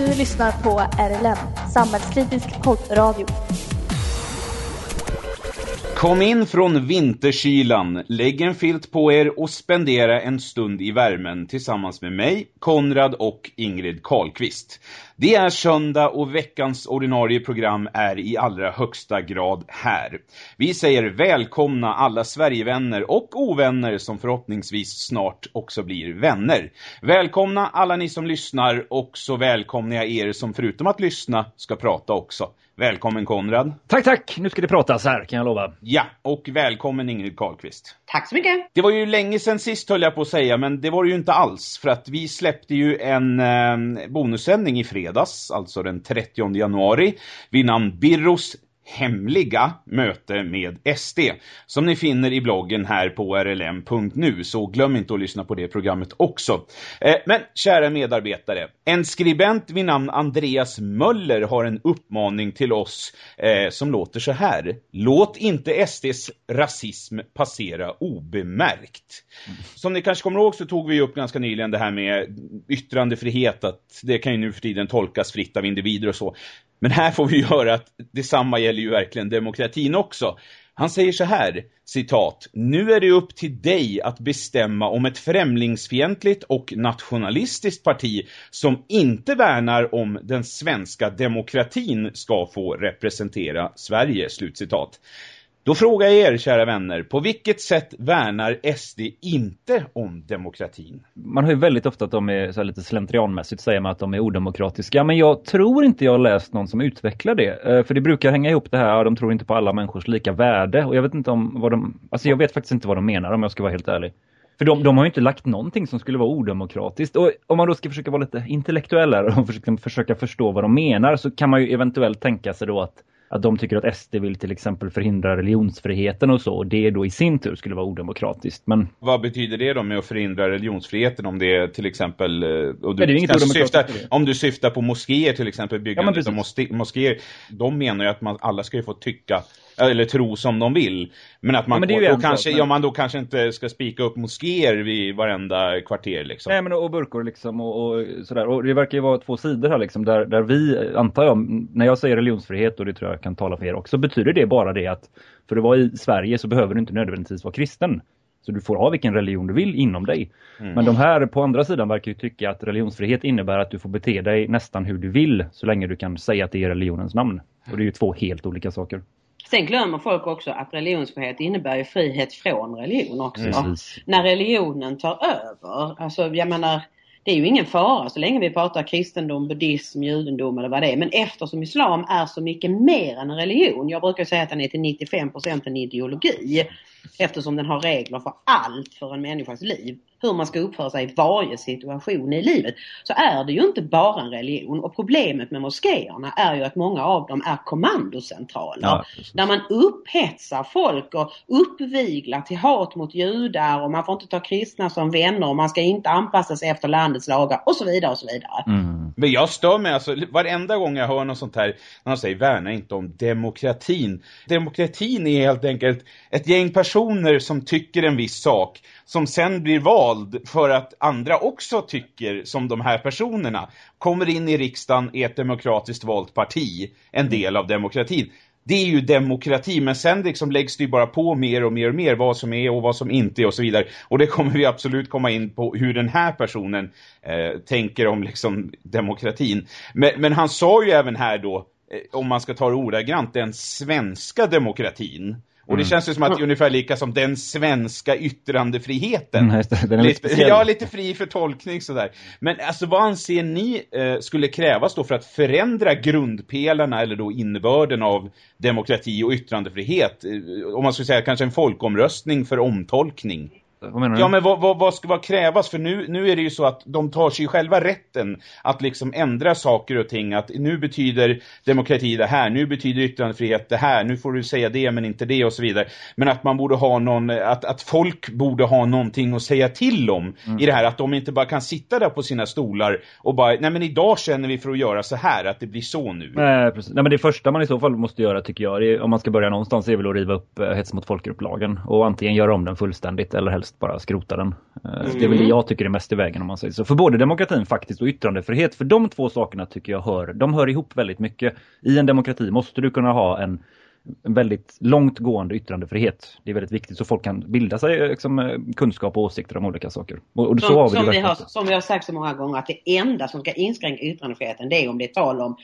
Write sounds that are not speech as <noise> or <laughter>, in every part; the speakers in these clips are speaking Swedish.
Du lyssnar på RLM, samhällskritisk poddradio. Kom in från vinterkylan, lägg en filt på er och spendera en stund i värmen tillsammans med mig, Konrad och Ingrid Karlqvist. Det är söndag och veckans ordinarie program är i allra högsta grad här. Vi säger välkomna alla Sverigevänner och ovänner som förhoppningsvis snart också blir vänner. Välkomna alla ni som lyssnar och så välkomnar jag er som förutom att lyssna ska prata också. Välkommen Konrad. Tack, tack. Nu ska det pratas här, kan jag lova. Ja, och välkommen Ingrid Karlqvist. Tack så mycket. Det var ju länge sedan sist höll jag på att säga, men det var det ju inte alls. För att vi släppte ju en eh, bonussändning i fredags, alltså den 30 januari, vid namn Birros hemliga möte med SD som ni finner i bloggen här på rlm.nu så glöm inte att lyssna på det programmet också. Eh, men kära medarbetare, en skribent vid namn Andreas Möller har en uppmaning till oss eh, som låter så här. Låt inte SDs rasism passera obemärkt. Som ni kanske kommer ihåg så tog vi upp ganska nyligen det här med yttrandefrihet att det kan ju nu för tiden tolkas fritt av individer och så. Men här får vi höra att detsamma gäller ju verkligen demokratin också. Han säger så här, citat, Nu är det upp till dig att bestämma om ett främlingsfientligt och nationalistiskt parti som inte värnar om den svenska demokratin ska få representera Sverige, slutcitat. Då frågar jag er, kära vänner, på vilket sätt värnar SD inte om demokratin? Man hör ju väldigt ofta att de är så lite slentrianmässigt säger man att de är odemokratiska. Men jag tror inte jag har läst någon som utvecklar det. Eh, för det brukar hänga ihop det här, de tror inte på alla människors lika värde. Och jag vet inte om vad de, alltså jag vet faktiskt inte vad de menar om jag ska vara helt ärlig. För de, de har ju inte lagt någonting som skulle vara odemokratiskt. Och om man då ska försöka vara lite intellektuell och försöka, försöka förstå vad de menar så kan man ju eventuellt tänka sig då att att de tycker att SD vill till exempel förhindra religionsfriheten och så. Och det då i sin tur skulle vara odemokratiskt. Men... Vad betyder det då med att förhindra religionsfriheten om det är till exempel... Eh, och du, Nej, syftar, om du syftar på moskéer till exempel, byggandet ja, av moskéer. De menar ju att man, alla ska ju få tycka eller tro som de vill. Men att man, ja, men kanske, men... ja, man då kanske inte ska spika upp moskéer vid varenda kvarter liksom. Nej men och burkor liksom och, och, sådär. Och det verkar ju vara två sidor här liksom där, där vi, antar jag, när jag säger religionsfrihet och det tror jag kan tala för er också, betyder det bara det att för att vara i Sverige så behöver du inte nödvändigtvis vara kristen. Så du får ha vilken religion du vill inom dig. Mm. Men de här på andra sidan verkar ju tycka att religionsfrihet innebär att du får bete dig nästan hur du vill så länge du kan säga att det är religionens namn. Och det är ju två helt olika saker. Sen glömmer folk också att religionsfrihet innebär ju frihet från religion också. Mm. När religionen tar över. Alltså jag menar det är ju ingen fara så länge vi pratar kristendom, buddhism, judendom eller vad det är. Men eftersom islam är så mycket mer än en religion. Jag brukar säga att den är till 95% en ideologi. Eftersom den har regler för allt för en människas liv hur man ska uppföra sig i varje situation i livet så är det ju inte bara en religion. Och problemet med moskéerna är ju att många av dem är kommandocentraler. Ja, där man upphetsar folk och uppviglar till hat mot judar och man får inte ta kristna som vänner och man ska inte anpassa sig efter landets lagar och så vidare och så vidare. Mm. Men jag stör mig alltså varenda gång jag hör något sånt här när de säger värna inte om demokratin. Demokratin är helt enkelt ett gäng personer som tycker en viss sak som sen blir vald för att andra också tycker som de här personerna kommer in i riksdagen i ett demokratiskt valt parti, en mm. del av demokratin. Det är ju demokrati, men sen liksom läggs det ju bara på mer och mer och mer vad som är och vad som inte är och så vidare. Och det kommer vi absolut komma in på hur den här personen eh, tänker om liksom demokratin. Men, men han sa ju även här då, eh, om man ska ta det ordagrant, den svenska demokratin. Och det mm. känns ju som att det är ungefär lika som den svenska yttrandefriheten. Mm, den lite, <laughs> ja, lite fri för tolkning sådär. Men alltså vad anser ni eh, skulle krävas då för att förändra grundpelarna eller då innebörden av demokrati och yttrandefrihet? Eh, om man skulle säga kanske en folkomröstning för omtolkning. Vad menar du? Ja, men vad, vad, vad ska vad krävas? För nu, nu är det ju så att de tar sig själva rätten att liksom ändra saker och ting. Att nu betyder demokrati det här, nu betyder yttrandefrihet det här, nu får du säga det men inte det och så vidare. Men att man borde ha någon, att, att folk borde ha någonting att säga till om mm. i det här. Att de inte bara kan sitta där på sina stolar och bara, nej men idag känner vi för att göra så här, att det blir så nu. Nej, precis. Nej men det första man i så fall måste göra tycker jag, är, om man ska börja någonstans, är väl att riva upp eh, hets mot folkgrupplagen. Och antingen göra om den fullständigt eller helst helst bara skrota den. Mm. Det är väl det jag tycker är mest i vägen om man säger så. För både demokratin faktiskt och yttrandefrihet, för de två sakerna tycker jag hör, de hör ihop väldigt mycket. I en demokrati måste du kunna ha en väldigt långtgående yttrandefrihet. Det är väldigt viktigt så folk kan bilda sig liksom, kunskap och åsikter om olika saker. Och, och som, har vi, som, vi har, som vi har sagt så många gånger att det enda som ska inskränka yttrandefriheten det är om det är tal om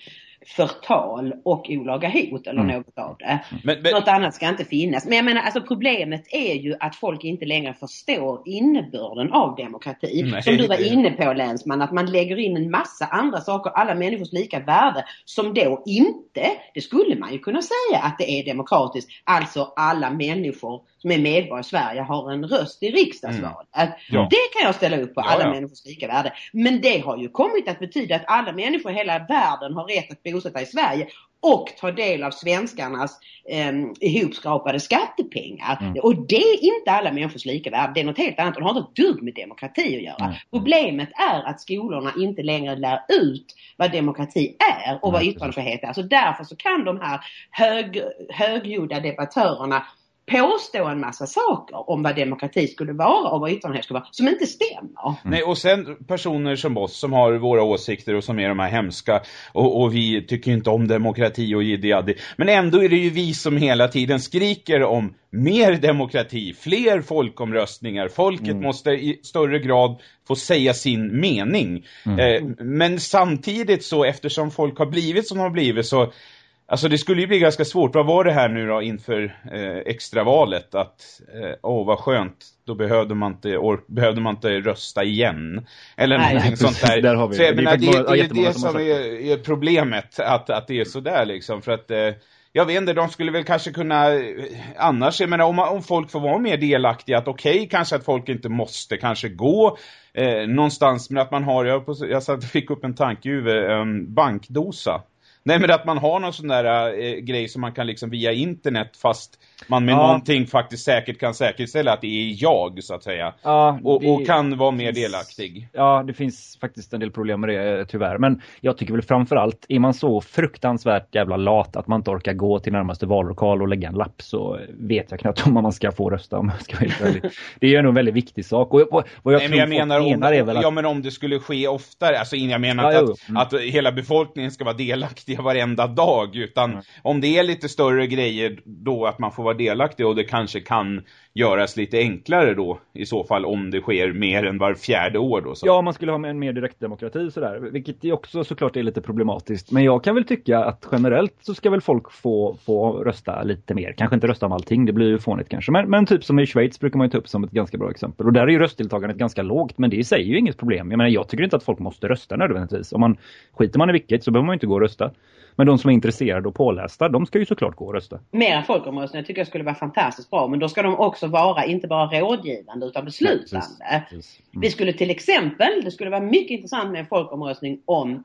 förtal och olaga hot eller mm. något av det. Men, men, något annat ska inte finnas. Men jag menar alltså problemet är ju att folk inte längre förstår innebörden av demokrati. Nej. Som du var inne på Länsman, att man lägger in en massa andra saker, alla människors lika värde, som då inte, det skulle man ju kunna säga att det är demokratiskt, alltså alla människor är medborgare i Sverige har en röst i riksdagsvalet. Mm. Ja. Det kan jag ställa upp på, alla ja, ja. människors lika värde. Men det har ju kommit att betyda att alla människor i hela världen har rätt att bosätta i Sverige och ta del av svenskarnas eh, ihopskrapade skattepengar. Mm. Och det är inte alla människors lika värde. Det är något helt annat och det har inte ett dugg med demokrati att göra. Mm. Problemet är att skolorna inte längre lär ut vad demokrati är och vad yttrandefrihet är. Så därför så kan de här hög, högljudda debattörerna påstå en massa saker om vad demokrati skulle vara och vad yttrandefrihet skulle vara som inte stämmer. Mm. Nej, och sen personer som oss som har våra åsikter och som är de här hemska och, och vi tycker inte om demokrati och jiddi Men ändå är det ju vi som hela tiden skriker om mer demokrati, fler folkomröstningar. Folket mm. måste i större grad få säga sin mening. Mm. Eh, men samtidigt så, eftersom folk har blivit som de har blivit så Alltså det skulle ju bli ganska svårt. Vad var det här nu då inför eh, extravalet? Att, eh, åh vad skönt, då behövde man inte, or, behövde man inte rösta igen. Eller Nej, någonting sånt där. <laughs> där har vi. Så jag det, menar, det, det, det är det som är, är, problemet, att, att det är sådär liksom. För att, eh, jag vet inte, de skulle väl kanske kunna, eh, annars, jag menar om, om folk får vara mer delaktiga, att okej, okay, kanske att folk inte måste kanske gå eh, någonstans, men att man har, jag, jag satt, fick upp en tanke över en bankdosa. Nej men att man har någon sån där eh, grej som man kan liksom via internet fast man med ja. någonting faktiskt säkert kan säkerställa att det är jag så att säga. Ja, och, det... och, kan vara mer delaktig. Ja, det finns faktiskt en del problem med det eh, tyvärr. Men jag tycker väl framförallt, är man så fruktansvärt jävla lat att man inte orkar gå till närmaste vallokal och lägga en lapp så vet jag knappt om man ska få rösta om ska <laughs> Det är nog en väldigt viktig sak. Och vad jag Nej, men jag menar, om, är väl att... Ja, men om det skulle ske oftare, alltså jag menar ja, att, mm. att hela befolkningen ska vara delaktiga varenda dag, utan mm. om det är lite större grejer då att man får vara delaktig och det kanske kan göras lite enklare då i så fall om det sker mer än var fjärde år då. Så. Ja, man skulle ha en mer direktdemokrati sådär, vilket också såklart är lite problematiskt. Men jag kan väl tycka att generellt så ska väl folk få, få rösta lite mer. Kanske inte rösta om allting, det blir ju fånigt kanske. Men, men typ som i Schweiz brukar man ju ta upp som ett ganska bra exempel. Och där är ju röstdeltagandet ganska lågt, men det säger ju inget problem. Jag menar, jag tycker inte att folk måste rösta nödvändigtvis. Om man skiter man i vilket så behöver man inte gå och rösta. Men de som är intresserade och pålästa, de ska ju såklart gå och rösta. Mera folkomröstningar tycker jag skulle vara fantastiskt bra. Men då ska de också vara inte bara rådgivande utan beslutande. Ja, precis, Mm. Vi skulle till exempel, det skulle vara mycket intressant med en folkomröstning om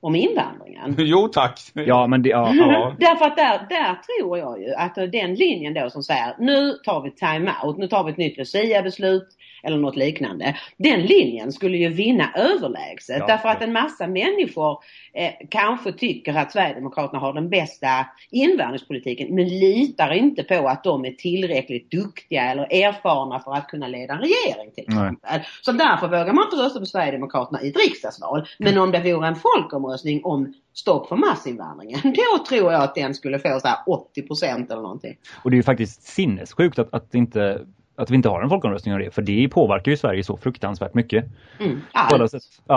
om invandringen. <laughs> Jo tack. Ja men det, ja, ja. Därför att där, där tror jag ju att den linjen då som säger nu tar vi time-out, nu tar vi ett nytt Lucia-beslut eller något liknande. Den linjen skulle ju vinna överlägset ja, därför att en massa människor eh, kanske tycker att Sverigedemokraterna har den bästa invandringspolitiken men litar inte på att de är tillräckligt duktiga eller erfarna för att kunna leda en regering till exempel. Nej. Så därför vågar man inte rösta på Sverigedemokraterna i ett riksdagsval. Men om det vore en folkomröstning om stopp för massinvandringen. <laughs> Då tror jag att den skulle få så här 80 procent eller någonting. Och det är ju faktiskt sinnessjukt att, att inte att vi inte har en folkomröstning om det. För det påverkar ju Sverige så fruktansvärt mycket. Mm. Ja,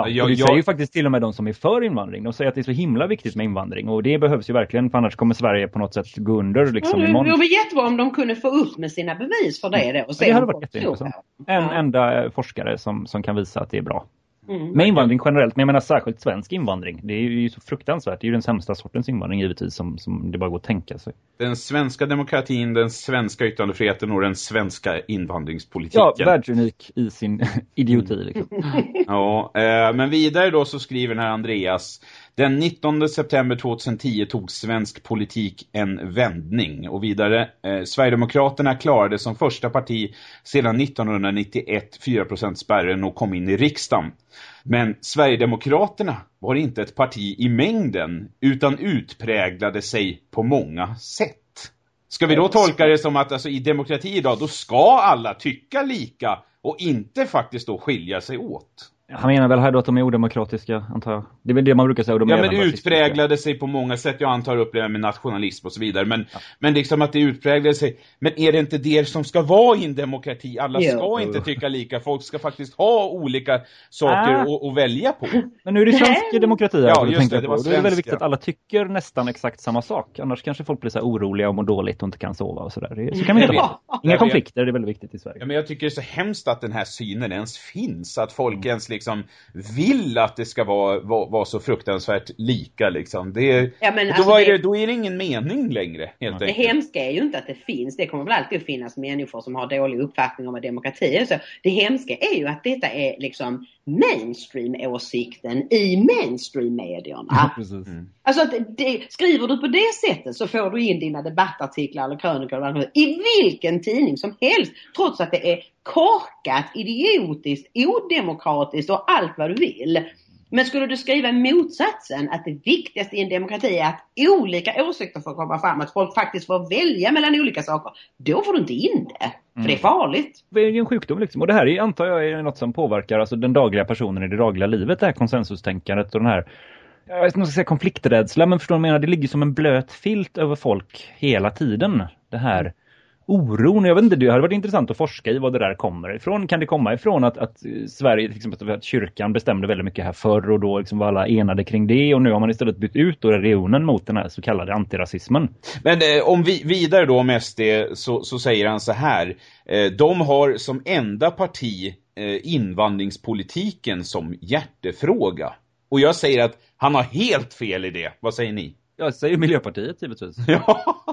det jag, säger ju faktiskt till och med de som är för invandring. De säger att det är så himla viktigt med invandring. Och det behövs ju verkligen. För annars kommer Sverige på något sätt gå under liksom ja, imorgon. Det vore jättebra om de kunde få upp med sina bevis för det då. Och se det hade varit jätteintressant. En enda forskare som, som kan visa att det är bra. Mm. Med invandring generellt, men jag menar särskilt svensk invandring. Det är ju så fruktansvärt. Det är ju den sämsta sortens invandring givetvis som, som det bara går att tänka sig. Den svenska demokratin, den svenska yttrandefriheten och den svenska invandringspolitiken. Ja, världsunik i sin <laughs> idioti. Liksom. <laughs> ja, eh, men vidare då så skriver den här Andreas den 19 september 2010 tog svensk politik en vändning och vidare. Eh, Sverigedemokraterna klarade som första parti sedan 1991 4% spärren och kom in i riksdagen. Men Sverigedemokraterna var inte ett parti i mängden utan utpräglade sig på många sätt. Ska vi då tolka det som att alltså, i demokrati idag, då ska alla tycka lika och inte faktiskt då skilja sig åt? Han menar väl här då att de är odemokratiska, antar jag. Det är väl det man brukar säga. De ja, men utpräglade sig på många sätt. Jag antar upp det med nationalism och så vidare. Men, ja. men liksom att det utpräglade sig. Men är det inte det som ska vara i en demokrati? Alla jo. ska inte tycka lika. Folk ska faktiskt ha olika saker ah. att välja på. Men nu är det svensk demokrati här, ja, just det, det, var svensk, det är väldigt viktigt att alla tycker nästan exakt samma sak. Annars kanske folk blir så oroliga och mår dåligt och inte kan sova och sådär. Så kan vi inte ha. Inga konflikter, det är väldigt viktigt i Sverige. Ja, men jag tycker det är så hemskt att den här synen ens finns. Att folk mm. ens liksom vill att det ska vara, vara, vara så fruktansvärt lika liksom. Det, ja, men då, alltså är det, då är det ingen mening längre helt Det enkelt. hemska är ju inte att det finns. Det kommer väl alltid att finnas människor som har dålig uppfattning om vad demokrati är. Så det hemska är ju att detta är liksom mainstream-åsikten i mainstream-medierna. Mm. Alltså att det, skriver du på det sättet så får du in dina debattartiklar eller krönikor i vilken tidning som helst. Trots att det är korkat, idiotiskt, odemokratiskt och allt vad du vill. Men skulle du skriva motsatsen, att det viktigaste i en demokrati är att olika åsikter får komma fram, att folk faktiskt får välja mellan olika saker, då får du inte in det. För mm. det är farligt. Det är ju en sjukdom liksom. Och det här är, antar jag är något som påverkar alltså, den dagliga personen i det dagliga livet, det här konsensustänkandet och den här jag vet inte om jag ska säga konflikträdsla, men förstår du menar? Det ligger som en blöt filt över folk hela tiden. Det här oron. Jag vet inte, det hade varit intressant att forska i vad det där kommer ifrån. Kan det komma ifrån att, att Sverige, till exempel att kyrkan bestämde väldigt mycket här förr och då liksom var alla enade kring det och nu har man istället bytt ut då religionen mot den här så kallade antirasismen. Men eh, om vi vidare då med SD så, så säger han så här. Eh, de har som enda parti eh, invandringspolitiken som hjärtefråga. Och jag säger att han har helt fel i det. Vad säger ni? Jag säger Miljöpartiet givetvis.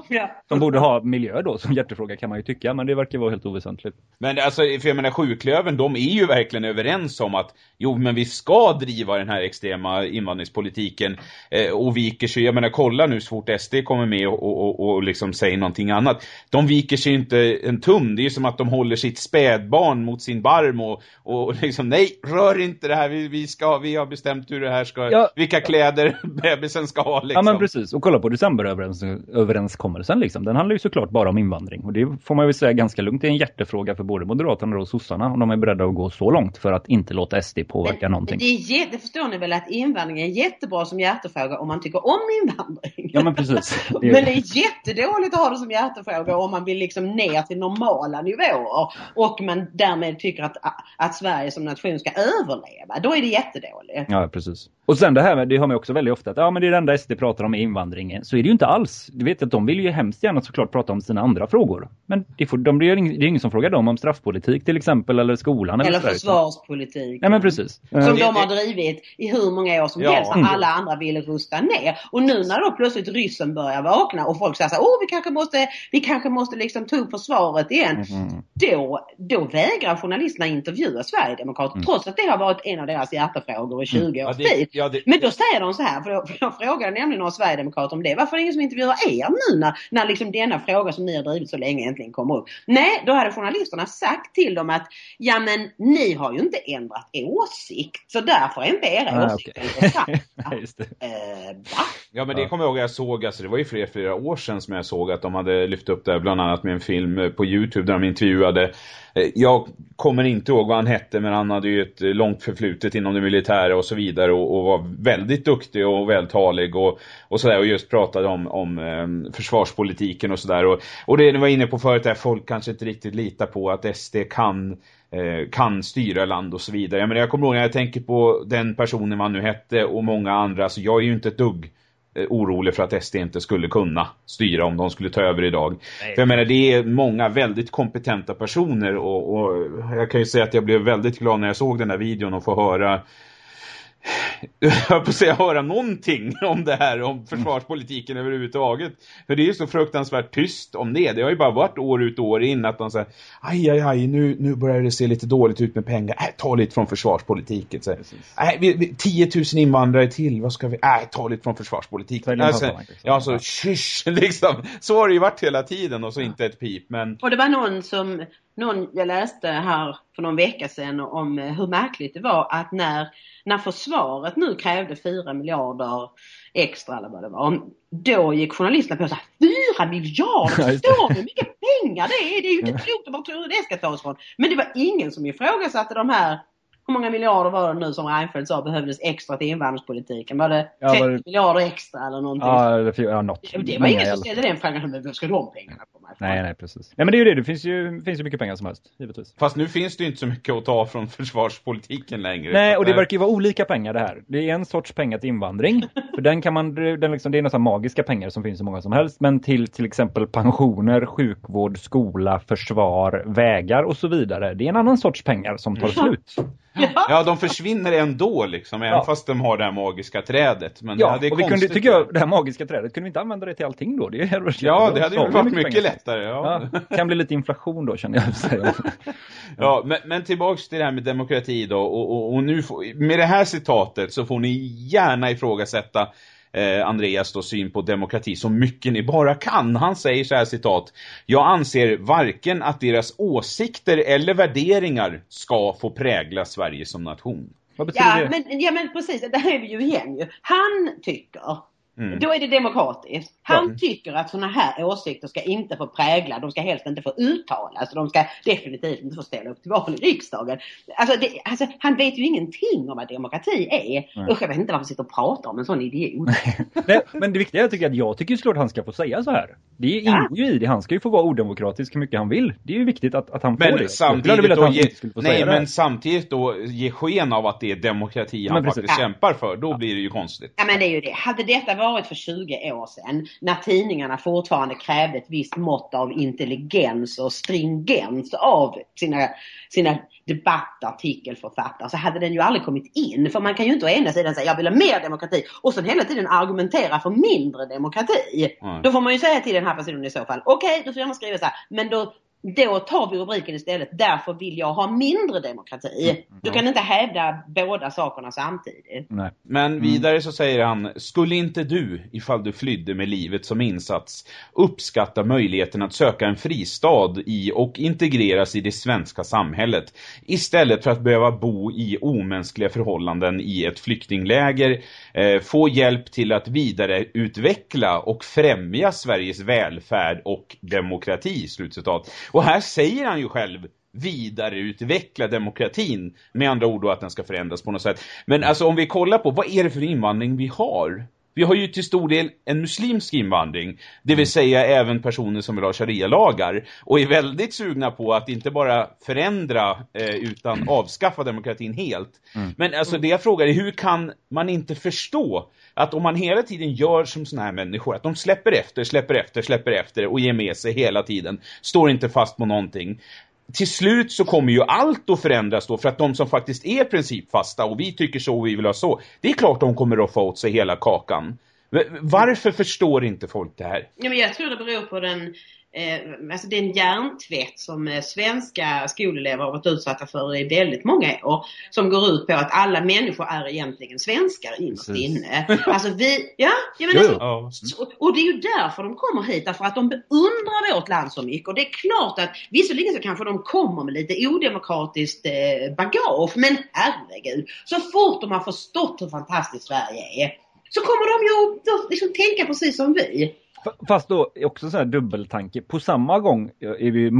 Ja. De borde ha miljö då som hjärtefråga kan man ju tycka, men det verkar vara helt oväsentligt. Men alltså, för jag menar sjuklöven, de är ju verkligen överens om att jo, men vi ska driva den här extrema invandringspolitiken eh, och viker sig. Jag menar, kolla nu så fort SD kommer med och, och, och liksom säger någonting annat. De viker sig inte en tum. Det är ju som att de håller sitt spädbarn mot sin barm och, och liksom, nej, rör inte det här. Vi, vi, ska, vi har bestämt hur det här ska, ja. vilka kläder <laughs> bebisen ska ha liksom. Ja, men precis. Och kolla på decemberöverenskommelsen liksom. Den handlar ju såklart bara om invandring. Och det får man väl säga ganska lugnt. Det är en hjärtefråga för både Moderaterna och sossarna. Om de är beredda att gå så långt för att inte låta SD påverka men, någonting. Det, är, det förstår ni väl att invandring är jättebra som hjärtefråga om man tycker om invandring. Ja men precis. <laughs> Det är... men det är jättedåligt att ha det som hjärtefråga om man vill liksom ner till normala nivåer. Och man därmed tycker att, att Sverige som nation ska överleva. Då är det jättedåligt. Ja precis. Och sen det här med, det har man också väldigt ofta att ja men det är det enda SD pratar om är invandringen. Så är det ju inte alls. Du vet att de vill ju hemskt gärna såklart prata om sina andra frågor. Men det, får, de, det, är, ingen, som frågar dem om straffpolitik till exempel eller skolan. Eller, eller försvarspolitik. Nej men precis. Som de har drivit i hur många år som ja. helst alla andra ville rusta ner. Och nu när då plötsligt ryssen börjar vakna och folk säger så här, åh vi kanske måste, vi kanske måste liksom ta upp försvaret igen. Mm. Då, då vägrar journalisterna intervjua Sverigedemokrater mm. trots att det har varit en av deras hjärtefrågor i 20 mm. års tid. Ja, det, men då säger de så här, för, jag <laughs> frågade nämligen några Sverigedemokrater om det. Varför är det ingen som intervjuar er nu när, när liksom denna fråga som ni har drivit så länge äntligen kommer upp? Nej, då hade journalisterna sagt till dem att ja men ni har ju inte ändrat åsikt så därför är inte era ah, åsikter okay. intressanta. <laughs> Just det. Uh, va? Ja men det kommer jag ihåg jag såg, alltså det var ju flera, flera år sedan som jag såg att de hade lyft upp det bland annat med en film på Youtube där de intervjuade Eh, Eh, jag kommer inte ihåg vad han hette men han hade ju ett eh, långt förflutet inom det militära och så vidare och, och var väldigt duktig och vältalig och, och sådär. Och just pratade om, om ehm, försvarspolitiken och sådär. Och, och det ni var inne på förut är folk kanske inte riktigt litar på att SD kan eh, kan styra land och så vidare. Men jag kommer ihåg när jag tänker på den personen man nu hette och många andra. Så jag är ju inte ett dugg orolig för att SD inte skulle kunna styra om de skulle ta över idag. Nej. För jag menar, det är många väldigt kompetenta personer och, och, jag kan ju säga att jag blev väldigt glad när jag såg den här videon och få höra jag på säga höra någonting om det här, om försvarspolitiken mm. överhuvudtaget. För det är ju så fruktansvärt tyst om det. Det har ju bara varit år ut och år in att de säger, aj, aj, aj, nu, nu börjar det se lite dåligt ut med pengar. Äh, ta lite från försvarspolitiken. Så, äh, vi, vi, 10 000 invandrare till, vad ska vi, äh, ta lite från försvarspolitiken. Alltså, ja, så kysch, <laughs> liksom. Så har det ju varit hela tiden och så inte ett pip. Men... Och det var någon som någon, jag läste här för någon vecka sedan om eh, hur märkligt det var att när, när försvaret nu krävde 4 miljarder extra eller vad det var. Då gick journalisterna på så här, 4 miljarder, förstår hur mycket pengar det är? Det är ju inte klokt, var tror du det ska tas från? Men det var ingen som ifrågasatte de här hur många miljarder var det nu som Reinfeldt sa behövdes extra till invandringspolitiken? Var det 30 ja, var det... miljarder extra eller någonting? Ja, det, ja något. Det var ingen som ställde den frågan. Men ska de pengarna komma ifrån? Nej, nej, precis. Nej, men det är ju det. Det finns ju, finns ju mycket pengar som helst, givetvis. Fast nu finns det ju inte så mycket att ta från försvarspolitiken längre. Nej, och det verkar ju vara olika pengar det här. Det är en sorts pengar till invandring. <laughs> för den kan man, den liksom, det är nästan magiska pengar som finns så många som helst. Men till till exempel pensioner, sjukvård, skola, försvar, vägar och så vidare. Det är en annan sorts pengar som tar slut. <laughs> Ja, de försvinner ändå liksom, även ja. fast de har det här magiska trädet. Men ja, det är och vi kunde, tycker jag, det här magiska trädet, kunde vi inte använda det till allting då? Det är, ja, det hade ju varit mycket, mycket lättare. Ja. ja. kan bli lite inflation då, känner <laughs> jag. ja, men, men tillbaks till det här med demokrati då. Och, och, och nu, får, med det här citatet så får ni gärna ifrågasätta eh, Andreas då syn på demokrati så mycket ni bara kan. Han säger så här citat. Jag anser varken att deras åsikter eller värderingar ska få prägla Sverige som nation. Vad betyder ja, det? Men, ja men precis, där är vi ju igen ju. Han tycker Mm. Då är det demokratiskt. Han tycker att sådana här åsikter ska inte få prägla, de ska helst inte få uttalas, de ska definitivt inte få ställa upp till val i riksdagen. Alltså, det, alltså, han vet ju ingenting om vad demokrati är. Mm. Usch, jag vet inte varför han sitter och pratar om en sån idiot. Nej, men det viktiga jag tycker att jag tycker såklart att han ska få säga så här. Det ingår ju i det. Han ska ju få vara odemokratisk hur mycket han vill. Det är ju viktigt att, att han men får det. Samtidigt då ge, nej, men samtidigt då ge sken av att det är demokrati han faktiskt ja. kämpar för. Då ja. blir det ju konstigt. Ja, men det är ju det. Hade detta varit för 20 år sedan när tidningarna fortfarande krävde ett visst mått av intelligens och stringens av sina, sina debattartikelförfattare så hade den ju aldrig kommit in. För man kan ju inte å ena sidan säga jag vill ha mer demokrati och sen hela tiden argumentera för mindre demokrati. Mm. Då får man ju säga till den här personen i så fall, okej okay, du får gärna skriva så här, men då då tar vi rubriken istället, därför vill jag ha mindre demokrati. Mm. Du kan inte hävda båda sakerna samtidigt. Nej. Men mm. vidare så säger han, skulle inte du, ifall du flydde med livet som insats, uppskatta möjligheten att söka en fristad i och integreras i det svenska samhället, istället för att behöva bo i omänskliga förhållanden i ett flyktingläger, eh, få hjälp till att vidareutveckla och främja Sveriges välfärd och demokrati, slutcitat. Och här säger han ju själv vidareutveckla demokratin. Med andra ord då att den ska förändras på något sätt. Men alltså om vi kollar på vad är det för invandring vi har? Vi har ju till stor del en muslimsk invandring. Det vill säga även personer som vill ha sharia-lagar. Och är väldigt sugna på att inte bara förändra eh, utan avskaffa demokratin helt. Mm. Men alltså det jag frågar är hur kan man inte förstå att om man hela tiden gör som såna här människor, att de släpper efter, släpper efter, släpper efter och ger med sig hela tiden, står inte fast på någonting. Till slut så kommer ju allt att förändras då för att de som faktiskt är principfasta och vi tycker så och vi vill ha så, det är klart de kommer att få åt sig hela kakan. Varför förstår inte folk det här? Ja, men jag tror det beror på den eh, alltså den hjärntvätt som eh, svenska skolelever har varit utsatta för i väldigt många år. Som går ut på att alla människor är egentligen svenskar innerst inne. Alltså vi, ja, jag menar, alltså, och det är ju därför de kommer hit. Därför att de beundrar vårt land så mycket. Och det är klart att visserligen så kanske de kommer med lite odemokratiskt eh, bagage. Men herregud, så fort de har förstått hur fantastiskt Sverige är så kommer de ju liksom tänka precis som vi. Fast då också så här dubbeltanke. På samma gång är vi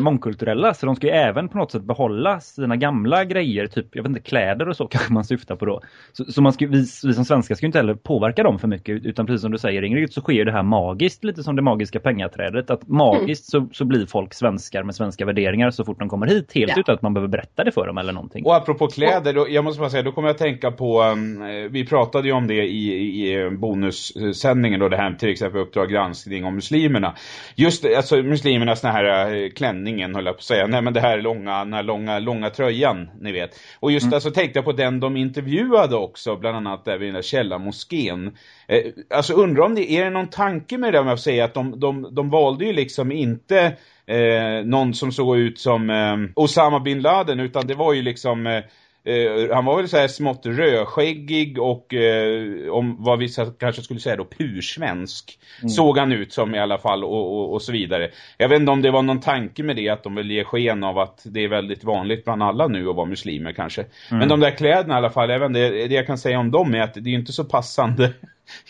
mångkulturella så de ska ju även på något sätt behålla sina gamla grejer, typ jag vet inte, kläder och så <laughs> kanske man syftar på då. Så, så man ska, vi, vi som svenskar ska ju inte heller påverka dem för mycket utan precis som du säger Ingrid så sker det här magiskt, lite som det magiska pengaträdet. Att magiskt mm. så, så blir folk svenskar med svenska värderingar så fort de kommer hit helt ja. utan att man behöver berätta det för dem eller någonting. Och apropå kläder, då, jag måste bara säga, då kommer jag att tänka på, um, vi pratade ju om det i, i bonussändningen då det här till exempel Uppdrag granskning om muslimerna. Just alltså muslimernas den här äh, klänningen höll jag på att säga. Nej men det här långa, den här långa, långa tröjan, ni vet. Och just mm. alltså tänkte jag på den de intervjuade också, bland annat där vid den där källarmoskén. Eh, alltså undrar om det är någon tanke med det om jag säger att de, de, de valde ju liksom inte eh, någon som såg ut som eh, Osama bin Laden utan det var ju liksom eh, han var väl så här smått rödskäggig och eh, om vad vi kanske skulle säga då pursvensk mm. såg han ut som i alla fall och, och, och, så vidare. Jag vet inte om det var någon tanke med det att de vill ge sken av att det är väldigt vanligt bland alla nu att vara muslimer kanske. Mm. Men de där kläderna i alla fall, vet inte, det jag kan säga om dem är att det är inte så passande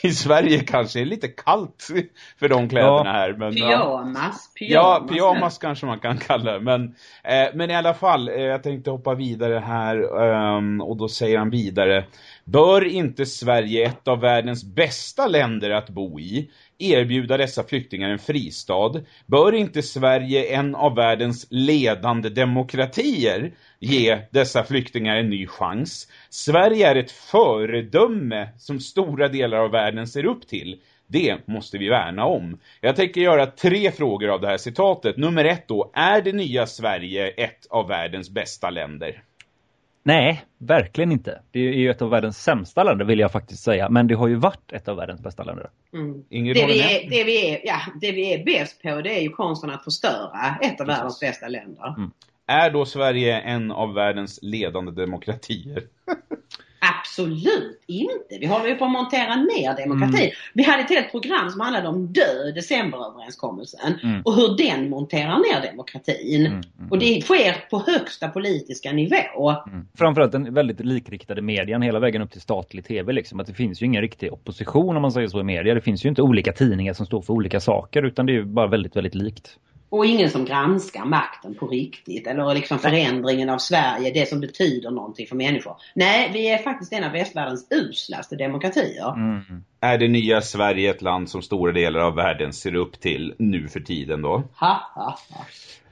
i Sverige kanske är lite kallt för de kläderna här. Men, pyjamas, pyjamas. Ja, pyjamas kanske man kan kalla det. Men, eh, men i alla fall, eh, jag tänkte hoppa vidare här um, och då säger han vidare. Bör inte Sverige, ett av världens bästa länder att bo i, erbjuda dessa flyktingar en fristad? Bör inte Sverige, en av världens ledande demokratier, ge dessa flyktingar en ny chans? Sverige är ett föredöme som stora delar av världen ser upp till. Det måste vi värna om. Jag tänker göra tre frågor av det här citatet. Nummer ett då, är det nya Sverige ett av världens bästa länder? Nej, verkligen inte. Det är ju ett av världens sämsta länder vill jag faktiskt säga. Men det har ju varit ett av världens bästa länder. Mm. Ingrid det, vi är, det, vi är, ja, det vi är bäst på det är ju konsten att förstöra ett av Precis. världens bästa länder. Mm. Är då Sverige en av världens ledande demokratier? <laughs> Absolut inte. Vi håller ju på att montera ner demokratin. Mm. Vi hade ett helt program som handlade om död, decemberöverenskommelsen. Mm. Och hur den monterar ner demokratin. Mm. mm. Och det sker på högsta politiska nivå. Mm. Framförallt den väldigt likriktade medien hela vägen upp till statlig tv. Liksom. Att det finns ju ingen riktig opposition om man säger så i media. Det finns ju inte olika tidningar som står för olika saker. Utan det är ju bara väldigt, väldigt likt. Och ingen som granskar makten på riktigt eller liksom förändringen av Sverige, det som betyder någonting för människor. Nej, vi är faktiskt en av västvärldens uslaste demokratier. Mm. Är det nya Sverige ett land som stora delar av världen ser upp till nu för tiden då? Ha, ha, ha.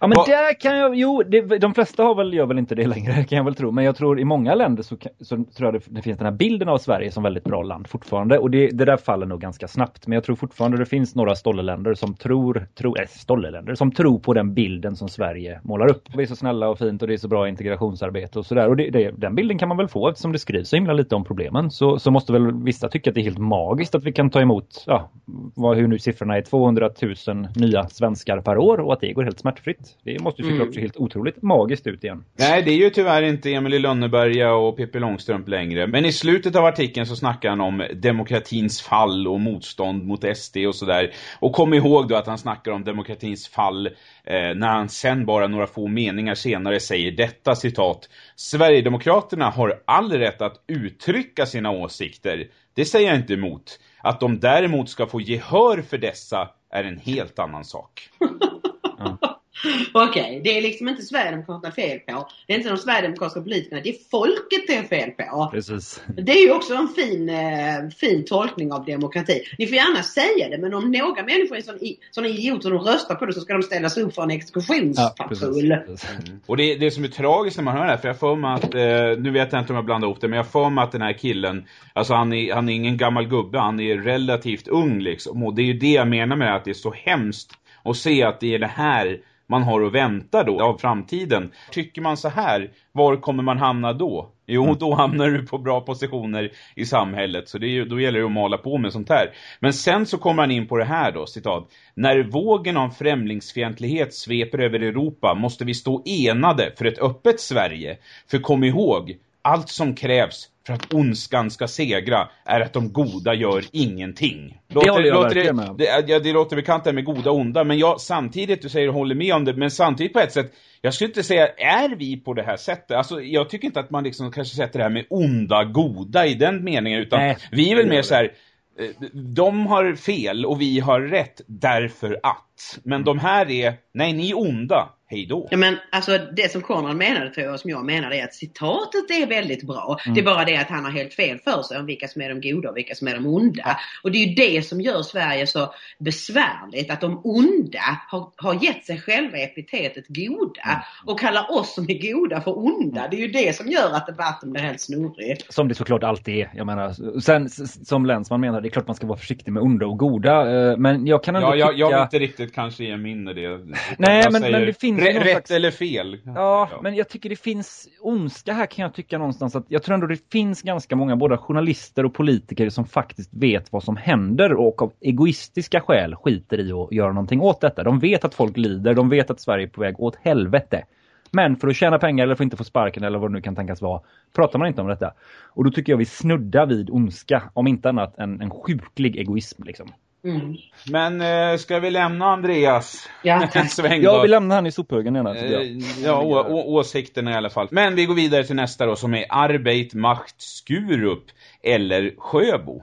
Ja men Va? där kan jag, jo det, de flesta har väl, gör väl inte det längre kan jag väl tro. Men jag tror i många länder så, så tror jag det, det, finns den här bilden av Sverige som väldigt bra land fortfarande. Och det, det där faller nog ganska snabbt. Men jag tror fortfarande det finns några stolleländer som tror, tror äh, stolleländer, som tror på den bilden som Sverige målar upp. Vi är så snälla och fint och det är så bra integrationsarbete och sådär. Och det, det, den bilden kan man väl få eftersom det skrivs så himla lite om problemen. Så, så måste väl vissa tycka att det är helt magiskt att vi kan ta emot, ja, vad, hur nu siffrorna är, 200 000 nya svenskar per år och att det går helt smärtfritt. Det måste ju såklart mm. se helt otroligt magiskt ut igen. Nej, det är ju tyvärr inte Emily Lönneberga och Pippi Långstrump längre. Men i slutet av artikeln så snackar han om demokratins fall och motstånd mot SD och sådär. Och kom ihåg då att han snackar om demokratins fall eh, när han sen bara några få meningar senare säger detta citat. Sverigedemokraterna har all rätt att uttrycka sina åsikter. Det säger jag inte emot. Att de däremot ska få gehör för dessa är en helt annan sak. <laughs> ja. <laughs> Okej, okay. det är liksom inte Sverigedemokraterna fel på. Det är inte de Sverigedemokratiska politikerna, det är folket det är fel på. Precis. <laughs> Det är ju också en fin, eh, fin tolkning av demokrati. Ni får gärna säga det, men om några människor är sådana idioter och röstar på det så ska de ställas upp för en exekutionspatrull. Ja, mm. Och det, det som är tragiskt när man hör det här, för jag får mig att, eh, nu vet jag inte om jag blandar ihop det, men jag får mig att den här killen, alltså han är, han är ingen gammal gubbe, han är relativt ung liksom. Och det är ju det jag menar med att det är så hemskt att se att det är det här man har att vänta då av framtiden. Tycker man så här, var kommer man hamna då? Jo, mm. då hamnar du på bra positioner i samhället. Så det är, då gäller det att mala på med sånt här. Men sen så kommer han in på det här då, citat. När vågen av främlingsfientlighet sveper över Europa måste vi stå enade för ett öppet Sverige. För kom ihåg, allt som krävs för att ondskan ska segra är att de goda gör ingenting. Låter, det håller jag låter det, med. Det, ja, det låter bekant det med goda och onda, men jag samtidigt, du säger du håller med om det, men samtidigt på ett sätt, jag skulle inte säga, är vi på det här sättet? Alltså, jag tycker inte att man liksom kanske sätter det här med onda, goda i den meningen, utan Nej, vi är väl mer så här, eh, de har fel och vi har rätt därför att. Men de här är, nej ni är onda, hej då. Ja men alltså det som Konrad menade tror jag, som jag menar är att citatet är väldigt bra. Mm. Det är bara det att han har helt fel för sig om vilka som är de goda och vilka som är de onda. Ja. Och det är ju det som gör Sverige så besvärligt. Att de onda har, har gett sig själva epitetet goda mm. och kallar oss som är goda för onda. Det är ju det som gör att debatten blir helt snurrig. Som det såklart alltid är. Jag menar, sen som Länsman menar, det är klart man ska vara försiktig med onda och goda. Eh, men jag kan ändå ja, jag, tycka... jag vill inte riktigt kanske ge min det. Nej, men, men det finns rätt slags... eller fel. Ja, ja, men jag tycker det finns ondska här kan jag tycka någonstans att jag tror ändå det finns ganska många både journalister och politiker som faktiskt vet vad som händer och av egoistiska skäl skiter i att göra någonting åt detta. De vet att folk lider, de vet att Sverige är på väg åt helvete. Men för att tjäna pengar eller för att inte få sparken eller vad det nu kan tänkas vara, pratar man inte om detta. Och då tycker jag vi snuddar vid ondska, om inte annat en, en sjuklig egoism liksom. Mm. Men eh, ska vi lämna Andreas Ja, <laughs> Ja, vi lämnar han i sophögen gärna. Eh. Ja, å, åsikterna i alla fall. Men vi går vidare till nästa då som är Arbeit Macht Skurup eller Sjöbo.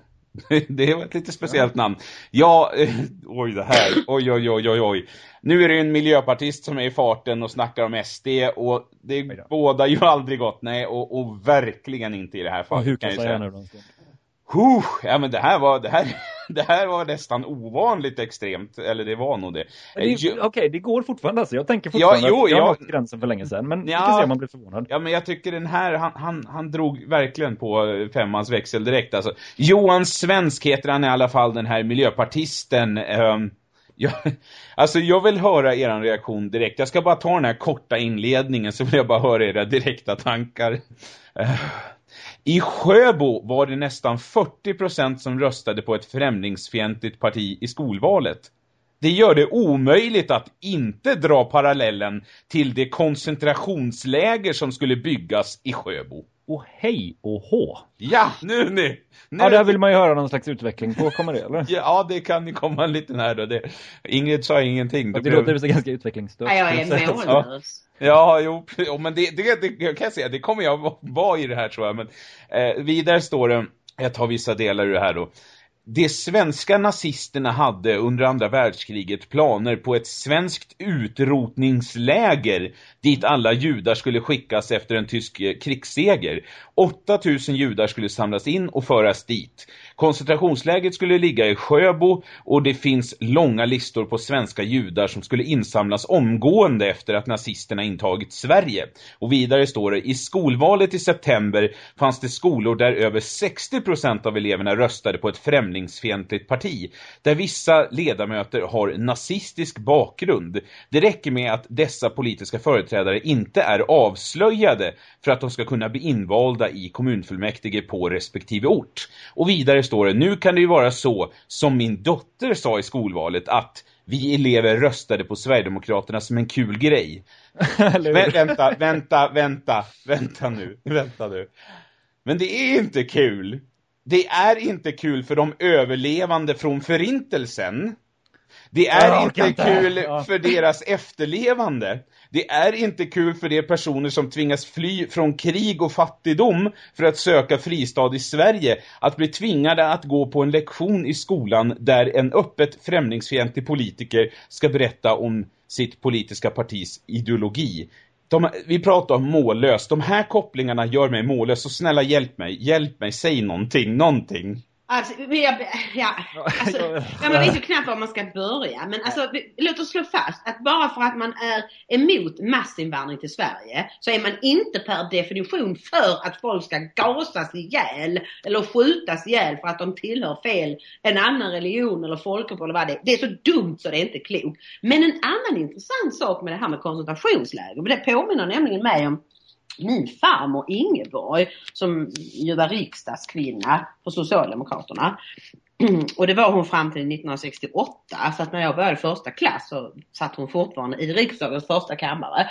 <laughs> Det var ett lite speciellt namn. Ja, eh, oj det här. Oj, oj, oj, oj, oj. Nu är det en miljöpartist som är i farten och snackar om SD och det båda ju aldrig gott. Nej, och, och verkligen inte i det här Ja, fallet. hur kan jag säga säga. nu då? Huh, ja men det här var det här det här var nästan ovanligt extremt eller det var nog det. Okej, det går fortfarande alltså. Jag tänker fortfarande jo, att jag ja. har nått gränsen för länge sedan. Men Ja. kan se om man blir förvånad. Ja men jag tycker den här, han, han, han drog verkligen på eh, femmans växel direkt alltså. Johan Svensk heter han i alla fall, den här miljöpartisten. Um, ja, <laughs> alltså jag vill höra er reaktion direkt. Jag ska bara ta den här korta inledningen så vill jag bara höra era direkta tankar. Eh, i Sjöbo var det nästan 40% som röstade på ett främlingsfientligt parti i skolvalet. Det gör det omöjligt att inte dra parallellen till det koncentrationsläger som skulle byggas i Sjöbo. Och hej och hå. Ja, nu nu! nu. Ja, där vill man ju höra någon slags utveckling på. Kommer det eller? <laughs> Ja, det kan ju komma en liten här då. Det... Ingrid sa ingenting. Det Det låter blev... så ganska utvecklingsstört. Ja, jag är mållös. Ja, jo, jo, men det, det, det jag kan säga, det kommer jag vara i det här tror jag. Men eh, vidare står det, jag tar vissa delar ur det här då. De svenska nazisterna hade under andra världskriget planer på ett svenskt utrotningsläger dit alla judar skulle skickas efter en tysk krigsseger. 8000 judar skulle samlas in och föras dit. Koncentrationsläget skulle ligga i Sjöbo och det finns långa listor på svenska judar som skulle insamlas omgående efter att nazisterna intagit Sverige. Och vidare står det, i skolvalet i september fanns det skolor där över 60% av eleverna röstade på ett främlingsfientligt parti. Där vissa ledamöter har nazistisk bakgrund. Det räcker med att dessa politiska företrädare inte är avslöjade för att de ska kunna bli invalda i kommunfullmäktige på respektive ort. Och vidare står det, nu kan det ju vara så som min dotter sa i skolvalet att vi elever röstade på Sverigedemokraterna som en kul grej. <laughs> Vä vänta, vänta, vänta, vänta nu, vänta nu. Men det är inte kul. Det är inte kul för de överlevande från förintelsen. Det är inte kul Ja. för deras efterlevande. Det är inte kul för de personer som tvingas fly från krig och fattigdom för att söka fristad i Sverige att bli tvingade att gå på en lektion i skolan där en öppet främlingsfientlig politiker ska berätta om sitt politiska partis ideologi. De, vi pratar om mållös. De här kopplingarna gör mig mållös. Så snälla hjälp mig. Hjälp mig. Säg någonting. Någonting. Alltså, jag, ja, alltså, ja, man vet ju knappt var man ska börja. Men alltså, låt oss slå fast att bara för att man är emot massinvandring till Sverige så är man inte per definition för att folk ska gasas ihjäl eller skjutas ihjäl för att de tillhör fel, en annan religion eller folkgrupp eller vad det är. Det är så dumt så det är inte klokt. Men en annan intressant sak med det här med koncentrationsläger, det påminner nämligen mig om min farmor Ingeborg som ju var riksdagskvinna för Socialdemokraterna. <clears throat> Och det var hon fram till 1968 så att när jag började första klass så satt hon fortfarande i riksdagens första kammare.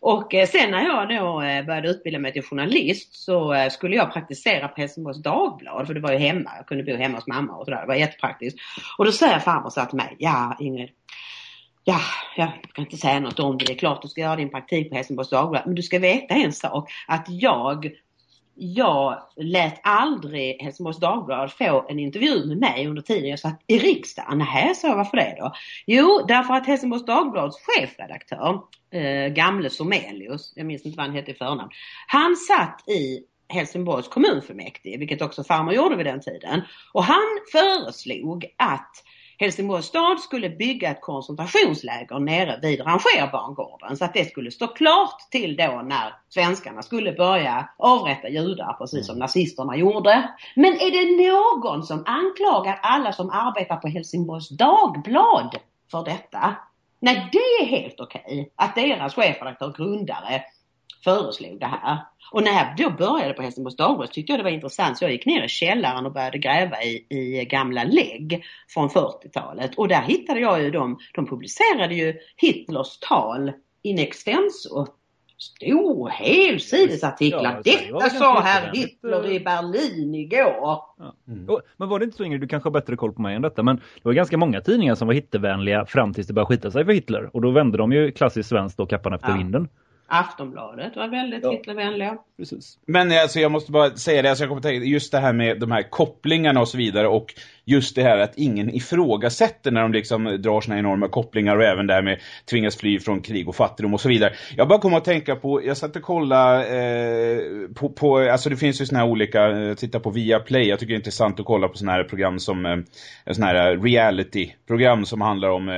Och eh, sen när jag då eh, började utbilda mig till journalist så eh, skulle jag praktisera på Helsingborgs Dagblad för det var ju hemma, jag kunde bo hemma hos mamma och sådär, det var jättepraktiskt. Och då säger farmor så här till mig, ja Ingrid, Ja, jag kan inte säga något om det. Det är klart du ska göra din praktik på Helsingborgs Dagblad. Men du ska veta en sak. Att jag, jag lät aldrig Helsingborgs Dagblad få en intervju med mig under tiden jag satt i riksdagen. Nej, så varför det då? Jo, därför att Helsingborgs Dagblads chefredaktör, eh, gamle Somelius, jag minns inte vad han hette i förnamn. Han satt i Helsingborgs kommunfullmäktige, vilket också farmor gjorde vid den tiden. Och han föreslog att Helsingborgs stad skulle bygga ett koncentrationsläger nere vid rangerbangården så att det skulle stå klart till då när svenskarna skulle börja avrätta judar precis som nazisterna gjorde. Men är det någon som anklagar alla som arbetar på Helsingborgs Dagblad för detta? Nej, det är helt okej att deras chefredaktör, grundare, föreslog det här. Och när jag då började på Helsingborgs Dagblad tyckte jag det var intressant så jag gick ner i källaren och började gräva i, i gamla lägg från 40-talet. Och där hittade jag ju dem, de publicerade ju Hitlers tal in extenso stor helsidesartiklar. Ja, Detta sa herr Hitler i Berlin igår. Ja. Mm. Men var det inte så Ingrid, du kanske har bättre koll på mig än detta, men det var ganska många tidningar som var Hitlervänliga fram tills det började skita sig för Hitler. Och då vände de ju klassiskt svenskt då kappan efter ja. vinden. Aftonbladet var väldigt ja. Hitlervänliga. Precis. Men alltså, jag måste bara säga det, alltså, jag kommer tänka, just det här med de här kopplingarna och så vidare och just det här att ingen ifrågasätter när de liksom drar sina enorma kopplingar och även det här med tvingas fly från krig och fattigdom och så vidare. Jag bara kom att tänka på, jag satt och kollade eh, på, på, alltså det finns ju såna här olika, eh, jag på Viaplay, jag tycker det är intressant att kolla på såna här program som, eh, såna här eh, reality-program som handlar om eh,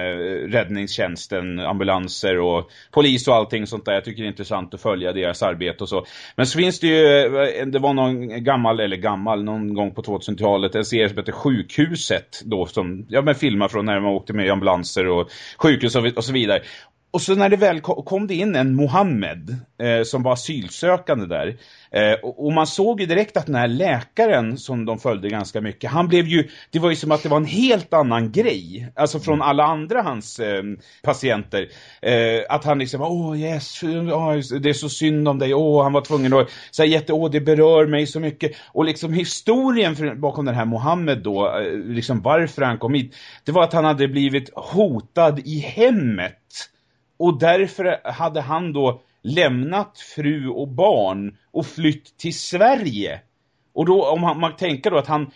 räddningstjänsten, ambulanser och polis och allting sånt där. Jag tycker det är intressant att följa deras arbete och så. Men så finns det ju, eh, det var någon gammal, eller gammal, någon gång på 2000-talet, en serie som heter Sjuk sjukhuset då som ja men filmar från när man åkte med ambulanser och sjukhus och, och så vidare. Och så när det väl kom, kom det in en Mohammed eh, som var asylsökande där. Eh, och, och, man såg ju direkt att den här läkaren som de följde ganska mycket, han blev ju, det var ju som att det var en helt annan grej. Alltså från alla andra hans eh, patienter. Eh, att han liksom, åh oh, yes, oh, det är så synd om dig, åh oh, han var tvungen att säga jätte, åh det berör mig så mycket. Och liksom historien för, bakom den här Mohammed då, eh, liksom varför han kom hit, det var att han hade blivit hotad i hemmet. Och därför hade han då lämnat fru och barn och flytt till Sverige. Och då om man, man tänker då att han,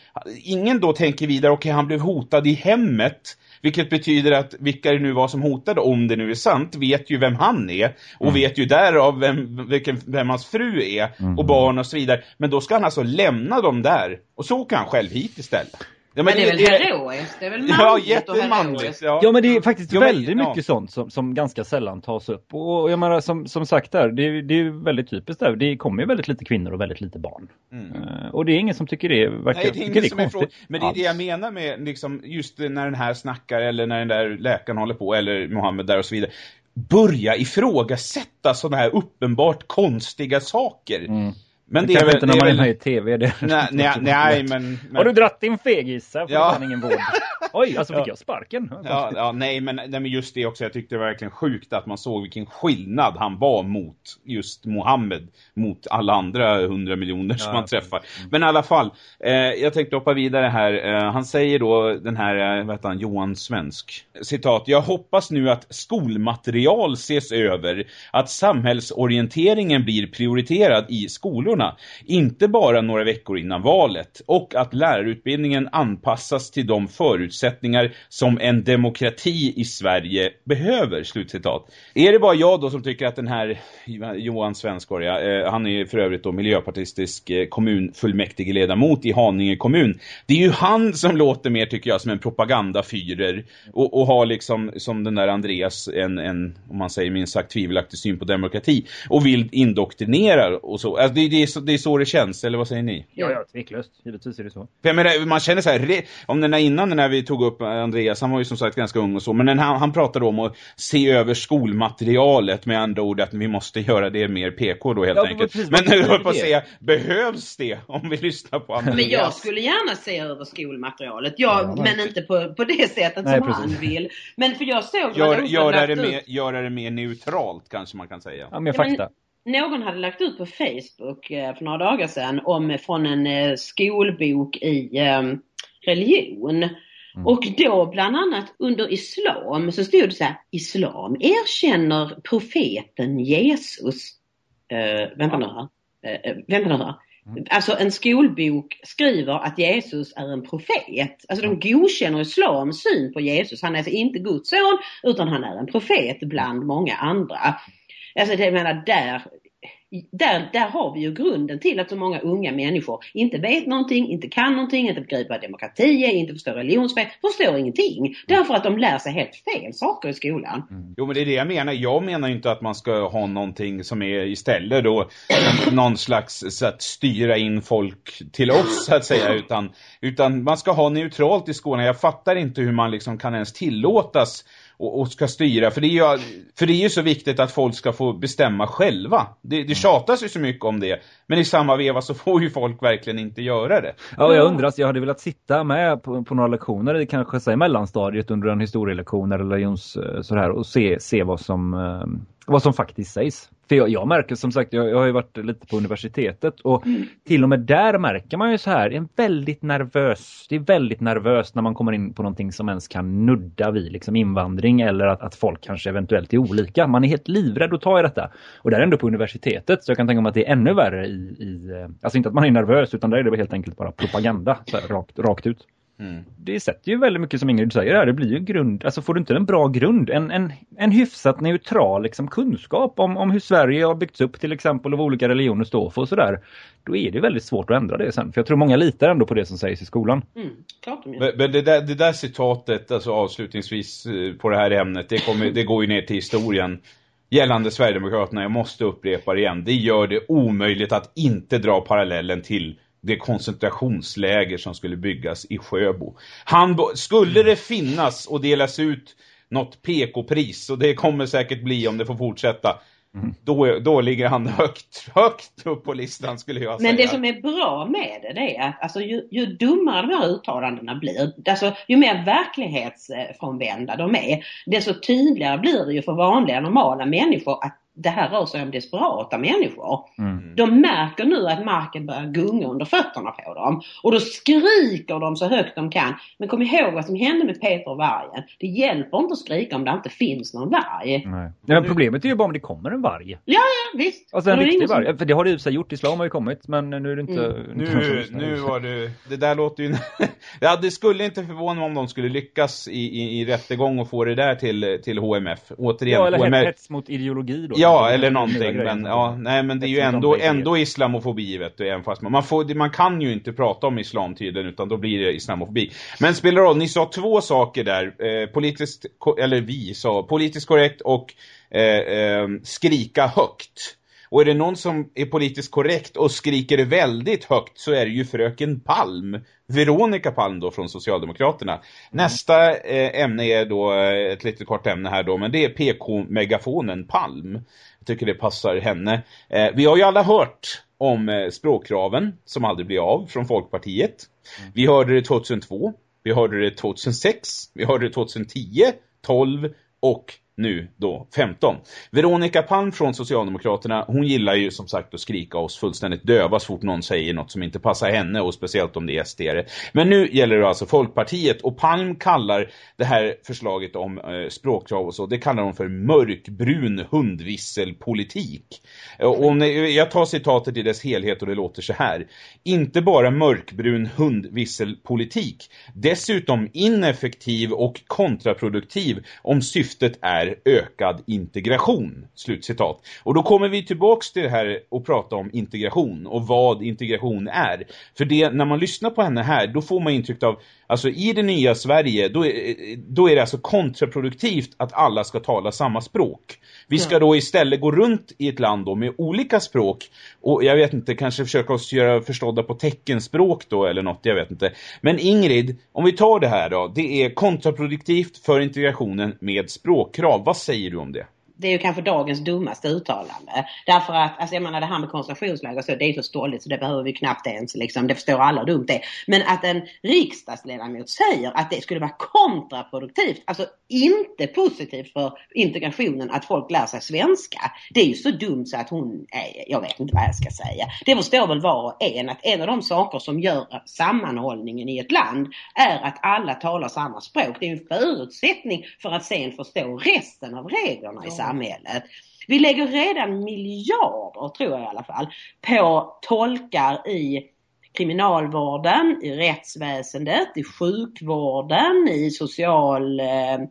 ingen då tänker vidare, okej okay, han blev hotad i hemmet. Vilket betyder att vilka det nu var som hotade, om det nu är sant, vet ju vem han är. Och mm. vet ju därav vem, vilken, vem hans fru är. Mm. Och barn och så vidare. Men då ska han alltså lämna dem där. Och så åker han själv hit istället. Ja, men, men, det är väl det, heroiskt? Det är väl <laughs> manligt ja, jättemanligt. Ja. ja, men det är faktiskt ja, väldigt men, mycket sånt som, som ganska sällan tas upp. Och jag menar, som, som sagt där, det, det är väldigt typiskt där. Det kommer ju väldigt lite kvinnor och väldigt lite barn. Mm. Uh, och det är ingen som tycker det verkar Nej, det är ingen det som är från, Men det är det jag menar med liksom, just när den här snackar eller när den där läkaren håller på eller Mohammed där och så vidare börja ifrågasätta sådana här uppenbart konstiga saker. Mm. Men det, det är väl inte när man är med i tv. Det nej, nej, nej men, men, Har du dratt din fegis? Får ja. ingen vård. <laughs> Oj, alltså fick ja. jag sparken? Ja, ja nej, men, nej, men just det också. Jag tyckte det var verkligen sjukt att man såg vilken skillnad han var mot just Mohammed. Mot alla andra hundra miljoner som ja, man träffar. Mm. Men i alla fall, eh, jag tänkte hoppa vidare här. Eh, han säger då, den här, eh, vad heter han, Johan Svensk. Citat, jag hoppas nu att skolmaterial ses över. Att samhällsorienteringen blir prioriterad i skolorna. Inte bara några veckor innan valet. Och att lärarutbildningen anpassas till de förutsättningar som en demokrati i Sverige behöver, slutcitat. Är det bara jag då som tycker att den här Johan Svenskorg, eh, han är för övrigt då miljöpartistisk eh, kommunfullmäktigeledamot i Haninge kommun. Det är ju han som låter mer tycker jag som en propagandafyrer och, och har liksom som den där Andreas en, en, om man säger minst sagt tvivelaktig syn på demokrati och vill indoktrinera och så. Alltså det, det, är så det är så det känns, eller vad säger ni? Ja, ja, tveklöst. Givetvis är det så. Jag menar, man känner så här, om den här innan när vi tog upp Andreas, han var ju som sagt ganska ung och så, men han, han pratade om att se över skolmaterialet med andra ord att vi måste göra det mer PK då helt ja, enkelt. Precis, men nu höll på att säga, behövs det om vi lyssnar på Andreas? Men jag skulle gärna se över skolmaterialet, jag, ja, men inte på, på det sättet Nej, som precis. han vill. Men för jag såg... Gör, göra, det mer, göra det mer neutralt kanske man kan säga. Ja, mer fakta. Någon hade lagt ut på Facebook eh, för några dagar sedan om från en eh, skolbok i um, religion Mm. Och då bland annat under islam så stod det så här, islam erkänner profeten Jesus. Uh, vänta nu här. Uh, vänta nu här. Mm. Alltså en skolbok skriver att Jesus är en profet. Alltså de godkänner islams syn på Jesus. Han är alltså inte Guds son utan han är en profet bland många andra. Alltså jag menar där där, där har vi ju grunden till att så många unga människor inte vet någonting, inte kan någonting, inte begriper vad demokrati är, inte förstår religionsfrihet, förstår ingenting. Därför att de lär sig helt fel saker i skolan. Mm. Jo men det är det jag menar. Jag menar inte att man ska ha någonting som är istället då <clears throat> någon slags så att styra in folk till oss så att säga. Utan, utan man ska ha neutralt i skolan. Jag fattar inte hur man liksom kan ens tillåtas och, och, ska styra. För det, är ju, för det är ju så viktigt att folk ska få bestämma själva. Det, det mm. tjatas ju så mycket om det. Men i samma veva så får ju folk verkligen inte göra det. Ja, jag undrar, jag hade velat sitta med på, på några lektioner, i kanske säg mellanstadiet under en historielektion eller religions eh, sådär och se, se vad som, eh, vad som faktiskt sägs. För jag, jag märker som sagt, jag, jag, har ju varit lite på universitetet och mm. till och med där märker man ju så här, en väldigt nervös, det är väldigt nervöst när man kommer in på någonting som ens kan nudda vid liksom invandring eller att, att folk kanske eventuellt är olika. Man är helt livrädd att ta i detta. Och där är ändå på universitetet så jag kan tänka mig att det är ännu värre i, i eh, alltså inte att man är nervös utan där är det helt enkelt bara propaganda, så här, rakt, rakt ut. Mm. Det sätter ju väldigt mycket som Ingrid säger här. Det blir ju grund, alltså får du inte en bra grund, en, en, en hyfsat neutral liksom, kunskap om, om hur Sverige har byggts upp till exempel och vad olika religioner står för och sådär. Då är det väldigt svårt att ändra det sen. För jag tror många litar ändå på det som sägs i skolan. Mm, klart de Men det där, det där citatet, alltså avslutningsvis eh, på det här ämnet, det, kommer, det går ju ner till historien gällande Sverigedemokraterna, jag måste upprepa det igen. Det gör det omöjligt att inte dra parallellen till det koncentrationsläger som skulle byggas i Sjöbo. Han, skulle det finnas och delas ut något PK-pris, och det kommer säkert bli om det får fortsätta, Mm. Då, då ligger han <laughs> högt, högt upp på listan skulle jag säga. Men det som är bra med det, det är att alltså, ju, ju dummare de här uttalandena blir, alltså, ju mer verklighetsfrånvända de är, desto tydligare blir det ju för vanliga normala människor att det här rör sig om desperata människor. Mm. De märker nu att marken börjar gunga under fötterna på dem. Och då skriker de så högt de kan. Men kom ihåg vad som hände med Peter och vargen. Det hjälper inte att skrika om det inte finns någon varg. Nej. men problemet är ju bara om det kommer en varg. Ja, ja, visst. Alltså en riktig varg. Som... För det har det ju gjort. Islam har ju kommit, men nu är det inte... Mm. Nu, nu var det... Det där låter ju... <laughs> ja, det skulle inte förvåna mig om de skulle lyckas i, i, i rättegång och få det där till, till HMF. Återigen, ja, eller HMF... hets mot ideologi då. Ja, eller någonting. Men, ja, nej, men det är ju ändå, ändå islamofobi, vet du. Även fast man, man, får, man kan ju inte prata om islam tydligen, utan då blir det islamofobi. Men spelar roll, ni sa två saker där. Eh, politiskt, eller vi sa politiskt korrekt och eh, eh, skrika högt. Och är det någon som är politiskt korrekt och skriker väldigt högt så är det ju fröken Palm. Veronica Palm då från Socialdemokraterna. Mm. Nästa eh, ämne är då eh, ett litet kort ämne här då men det är PK-megafonen Palm. Jag tycker det passar henne. Eh, vi har ju alla hört om eh, språkkraven som aldrig blir av från Folkpartiet. Mm. Vi hörde det 2002, vi hörde det 2006, vi hörde det 2010, 12 och nu då 15. Veronica Palm från Socialdemokraterna, hon gillar ju som sagt att skrika oss fullständigt döva så fort någon säger något som inte passar henne och speciellt om det är SD. Men nu gäller det alltså Folkpartiet och Palm kallar det här förslaget om eh, språkkrav och så, det kallar hon för mörkbrun hundvisselpolitik. Eh, och om jag tar citatet i dess helhet och det låter så här. Inte bara mörkbrun hundvisselpolitik, dessutom ineffektiv och kontraproduktiv om syftet är är ökad integration. Slutcitat. Och då kommer vi tillbaks till det här och prata om integration och vad integration är. För det, när man lyssnar på henne här, då får man intryck av, alltså i det nya Sverige, då är, då är det alltså kontraproduktivt att alla ska tala samma språk. Vi ska då istället gå runt i ett land då med olika språk och jag vet inte, kanske försöka oss göra förstådda på teckenspråk då eller något, jag vet inte. Men Ingrid, om vi tar det här då, det är kontraproduktivt för integrationen med språkkrav. Vad säger du om det? Det är ju kanske dagens dummaste uttalande. Därför att, alltså jag menar det här med koncentrationsläger så, det är så ståligt så det behöver vi knappt ens liksom, det förstår alla hur dumt det är. Men att en riksdagsledamot säger att det skulle vara kontraproduktivt, alltså inte positivt för integrationen att folk lär sig svenska. Det är ju så dumt så att hon, är, jag vet inte vad jag ska säga. Det förstår väl var och en att en av de saker som gör sammanhållningen i ett land är att alla talar samma språk. Det är en förutsättning för att sen förstå resten av reglerna i samhället samhället. Vi lägger redan miljarder, tror jag i alla fall, på tolkar i kriminalvården, i rättsväsendet, i sjukvården, i socialvård.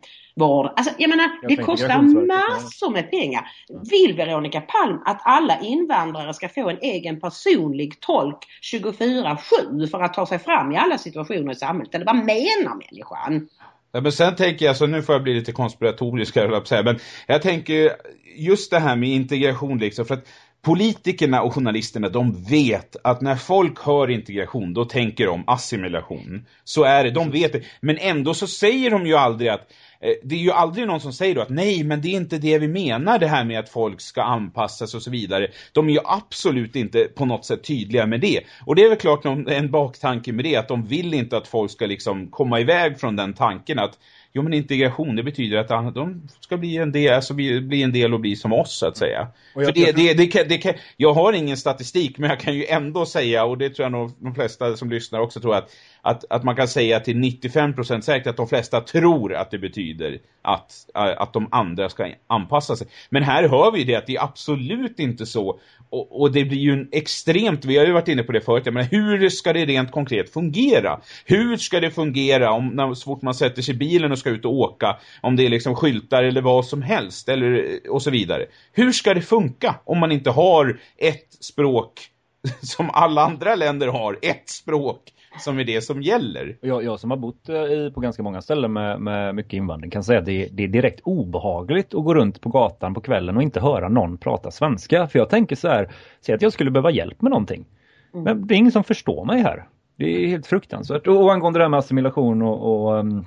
Alltså jag menar, jag det kostar massor med pengar. Vill Veronica Palm att alla invandrare ska få en egen personlig tolk 24-7 för att ta sig fram i alla situationer i samhället? Eller vad menar människan? Ja, men sen tänker jag, så nu får jag bli lite konspiratorisk här, men jag tänker just det här med integration liksom, för att politikerna och journalisterna, de vet att när folk hör integration, då tänker de assimilation. Så är det, de vet det. Men ändå så säger de ju aldrig att eh, det är ju aldrig någon som säger då att nej, men det är inte det vi menar det här med att folk ska anpassas och så vidare. De är ju absolut inte på något sätt tydliga med det. Och det är väl klart en baktanke med det, att de vill inte att folk ska liksom komma iväg från den tanken att Jo men integration det betyder att de ska bli en del, alltså bli, bli en del och bli som oss så att säga. Jag, För det, jag, det, det, kan, det kan, jag har ingen statistik men jag kan ju ändå säga och det tror jag nog de flesta som lyssnar också tror att att, att man kan säga till 95% säkert att de flesta tror att det betyder att, eh, att de andra ska anpassa sig. Men här hör vi det att det är absolut inte så. Och, och, det blir ju en extremt, vi har ju varit inne på det förut, men hur ska det rent konkret fungera? Hur ska det fungera om när, så fort man sätter sig i bilen och ska ut och åka, om det är liksom skyltar eller vad som helst, eller och så vidare. Hur ska det funka om man inte har ett språk <laughs> som alla andra länder har, ett språk som är det som gäller. Jag, jag som har bott eh, i, på ganska många ställen med, med mycket invandring kan säga att det, det, är direkt obehagligt att gå runt på gatan på kvällen och inte höra någon prata svenska. För jag tänker så här, säg att jag skulle behöva hjälp med någonting. Mm. Men det är ingen som förstår mig här. Det är helt fruktansvärt. Och angående det här med assimilation och, och um,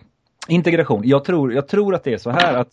integration. Jag tror, jag tror att det är så här att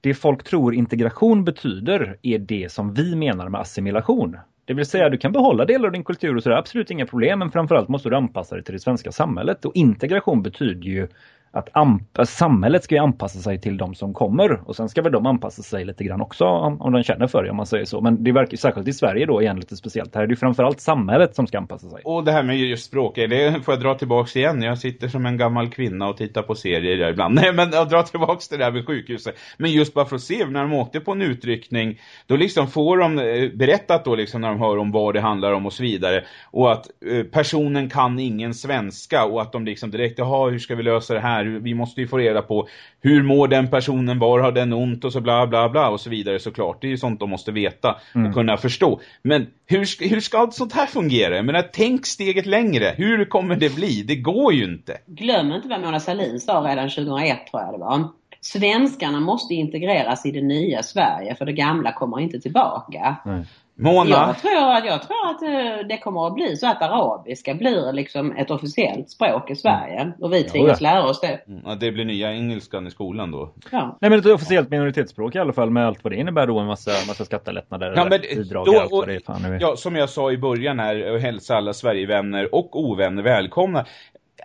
det folk tror integration betyder är det som vi menar med assimilation. Det vill säga du kan behålla delar av din kultur och så är det absolut inga problem men framförallt måste du anpassa dig till det svenska samhället. Och integration betyder ju att samhället ska anpassa sig till de som kommer och sen ska väl de anpassa sig lite grann också om, om de känner för det om man säger så. Men det verkar särskilt i Sverige då igen lite speciellt. Här är det framförallt samhället som ska anpassa sig. Och det här med just språk, det får jag dra tillbaks igen. Jag sitter som en gammal kvinna och tittar på serier där ibland. <laughs> Nej men jag drar tillbaks det där med sjukhuset. Men just bara för att se när de åkte på en utryckning då liksom får de eh, berättat då liksom när de hör om vad det handlar om och så vidare. Och att eh, personen kan ingen svenska och att de liksom direkt, jaha hur ska vi lösa det här? Vi måste ju få reda på hur mår den personen, var har den ont och så bla bla bla och så vidare såklart. Det är ju sånt de måste veta mm. och kunna förstå. Men hur, hur ska allt sånt här fungera? Jag menar, tänk steget längre. Hur kommer det bli? Det går ju inte. Glöm inte vad Mona Sahlin sa redan 2001 tror jag det var. Svenskarna måste integreras i det nya Sverige för det gamla kommer inte tillbaka. Mm. Mona? Jag tror, att, jag tror att det kommer att bli så att arabiska blir liksom ett officiellt språk i Sverige. Mm. Och vi tvingas lära oss det. Mm, ja, det blir nya engelskan i skolan då. Ja. Nej men ett officiellt minoritetsspråk i alla fall med allt vad det innebär då. En massa, massa skattelättnader. Ja, men, bidrag då, allt vad det är fan Ja, som jag sa i början här. Och hälsa alla Sverigevänner och ovänner välkomna.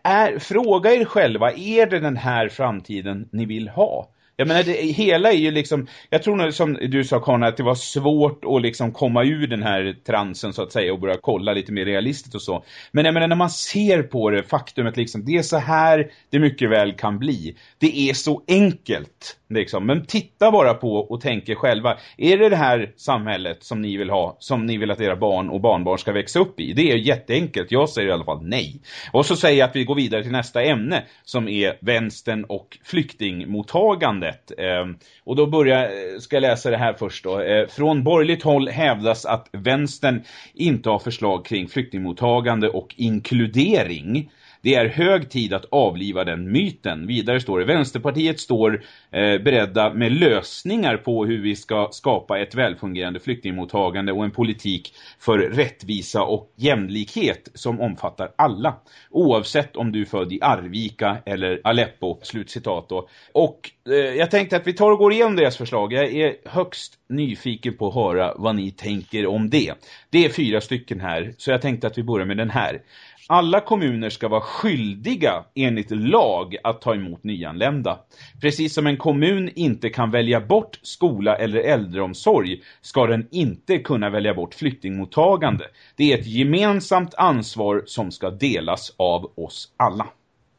Är, fråga er själva, är det den här framtiden ni vill ha? Jag menar, det, hela är ju liksom, jag tror nog som du sa Karin, att det var svårt att liksom komma ur den här transen så att säga och börja kolla lite mer realistiskt och så. Men jag menar, när man ser på det, faktumet liksom, det är så här det mycket väl kan bli. Det är så enkelt. Liksom. Men titta bara på och tänk er själva. Är det det här samhället som ni vill ha, som ni vill att era barn och barnbarn ska växa upp i? Det är jätteenkelt. Jag säger i alla fall nej. Och så säger jag att vi går vidare till nästa ämne som är vänstern och flyktingmottagandet. Ehm, och då börjar, eh, ska jag läsa det här först då. Ehm, från borgerligt håll hävdas att vänstern inte har förslag kring flyktingmottagande och inkludering. Det är hög tid att avliva den myten. Vidare står det, Vänsterpartiet står eh, beredda med lösningar på hur vi ska skapa ett välfungerande flyktingmottagande och en politik för rättvisa och jämlikhet som omfattar alla. Oavsett om du är född i Arvika eller Aleppo. Slutcitat då. Och eh, jag tänkte att vi tar och går igenom deras förslag. Jag är högst nyfiken på att höra vad ni tänker om det. Det är fyra stycken här, så jag tänkte att vi börjar med den här. Alla kommuner ska vara skyldiga enligt lag att ta emot nyanlända. Precis som en kommun inte kan välja bort skola eller äldreomsorg ska den inte kunna välja bort flyktingmottagande. Det är ett gemensamt ansvar som ska delas av oss alla.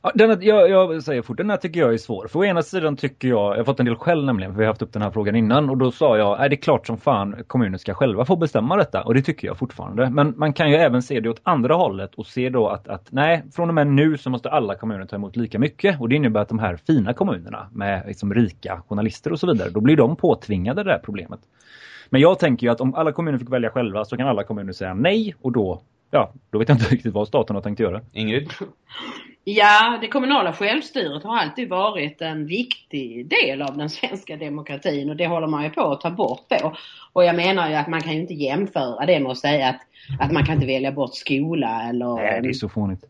Ja, den, jag, jag säger fort, den här tycker jag är svår. För å ena sidan tycker jag, jag har fått en del skäll nämligen, för vi har haft upp den här frågan innan. Och då sa jag, är det är klart som fan kommunen ska själva få bestämma detta. Och det tycker jag fortfarande. Men man kan ju även se det åt andra hållet och se då att, att nej, från och med nu så måste alla kommuner ta emot lika mycket. Och det innebär att de här fina kommunerna med liksom rika journalister och så vidare, då blir de påtvingade det här problemet. Men jag tänker ju att om alla kommuner fick välja själva så kan alla kommuner säga nej och då ja, då vet jag inte <laughs> riktigt vad staten har tänkt göra. Ingrid? Ja, det kommunala självstyret har alltid varit en viktig del av den svenska demokratin och det håller man ju på att ta bort då. Och jag menar ju att man kan ju inte jämföra det med att säga att, att man kan inte välja bort skola eller Nej, det är så fånigt.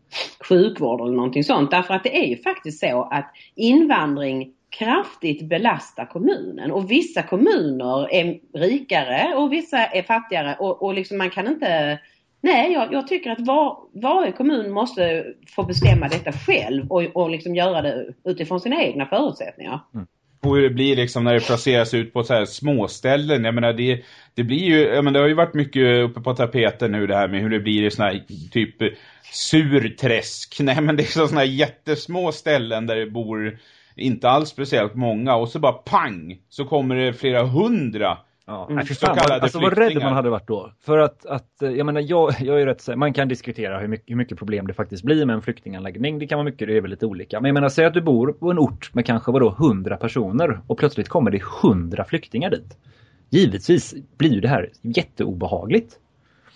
sjukvård eller någonting sånt. Därför att det är ju faktiskt så att invandring kraftigt belastar kommunen och vissa kommuner är rikare och vissa är fattigare och, och liksom man kan inte Nej, jag, jag tycker att var, varje kommun måste få bestämma detta själv och, och liksom göra det utifrån sina egna förutsättningar. Mm. Och hur det blir liksom när det placeras ut på så här småställen. Jag menar det, det blir ju, jag menar, det har ju varit mycket uppe på tapeten nu det här med hur det blir i såna här typ surträsk. <laughs> Nej men det är sådana här jättesmå ställen där det bor inte alls speciellt många och så bara pang så kommer det flera hundra Ja, mm. fan, alltså vad rädd man hade varit då. För att, att eh, jag menar, jag, jag är rätt man kan diskutera hur mycket, hur mycket problem det faktiskt blir med en flyktinganläggning. Det kan vara mycket, det är väl lite olika. Men jag menar, säg att du bor på en ort med kanske vadå, hundra personer och plötsligt kommer det hundra flyktingar dit. Givetvis blir ju det här jätteobehagligt.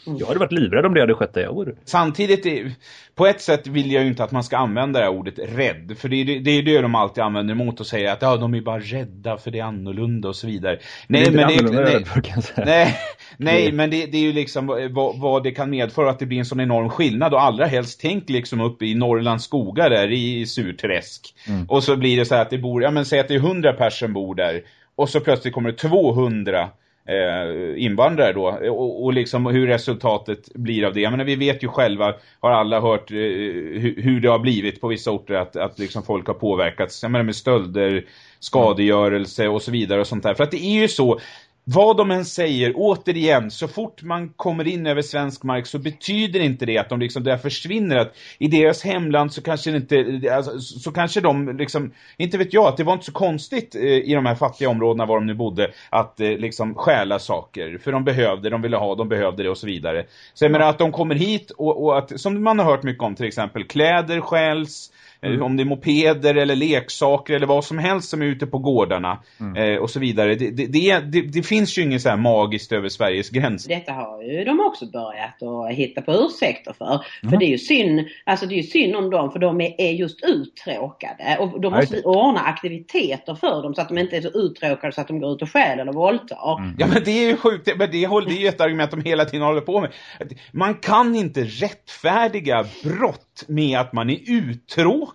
Jag hade varit livrädd om det hade skett där jag vore. Samtidigt, på ett sätt vill jag ju inte att man ska använda det här ordet rädd. För det är det, det, är det de alltid använder emot och säger att ja, de är bara rädda för det är annorlunda och så vidare. Nej, det men det, nej, för, <laughs> nej, nej, men det, det, är ju liksom vad, vad, det kan medföra att det blir en sån enorm skillnad. Och allra helst tänk liksom uppe i Norrlands skogar där i Surträsk. Mm. Och så blir det så här att det bor, ja men säg att det är 100 personer bor där. Och så plötsligt kommer det 200 eh, invandrare då och, och liksom hur resultatet blir av det. Jag menar, vi vet ju själva, har alla hört eh, hur, hur, det har blivit på vissa orter att, att liksom folk har påverkats. Jag menar med stölder, skadegörelse och så vidare och sånt där. För att det är ju så, vad de än säger, återigen, så fort man kommer in över svensk mark så betyder inte det att de liksom där försvinner. Att i deras hemland så kanske inte, alltså, så kanske de liksom, inte vet jag, att det var inte så konstigt eh, i de här fattiga områdena var de nu bodde att eh, liksom stjäla saker. För de behövde, de ville ha, de behövde det och så vidare. Så jag menar att de kommer hit och, och att, som man har hört mycket om till exempel, kläder stjäls, Eh, mm. Om det är mopeder eller leksaker eller vad som helst som är ute på gårdarna mm. eh, och så vidare. Det, det, det, det, finns ju inget så här magiskt över Sveriges gränser. Detta har ju de också börjat att hitta på ursäkter för. Mm. För det är ju synd, alltså det är synd om dem för de är, just uttråkade. Och då måste vi ordna aktiviteter för dem så att de inte är så uttråkade så att de går ut och stjäl eller våldtar. Mm. Ja men det är ju sjukt, men det, det är ju ett argument de hela tiden håller på med. Man kan inte rättfärdiga brott med att man är uttråkad.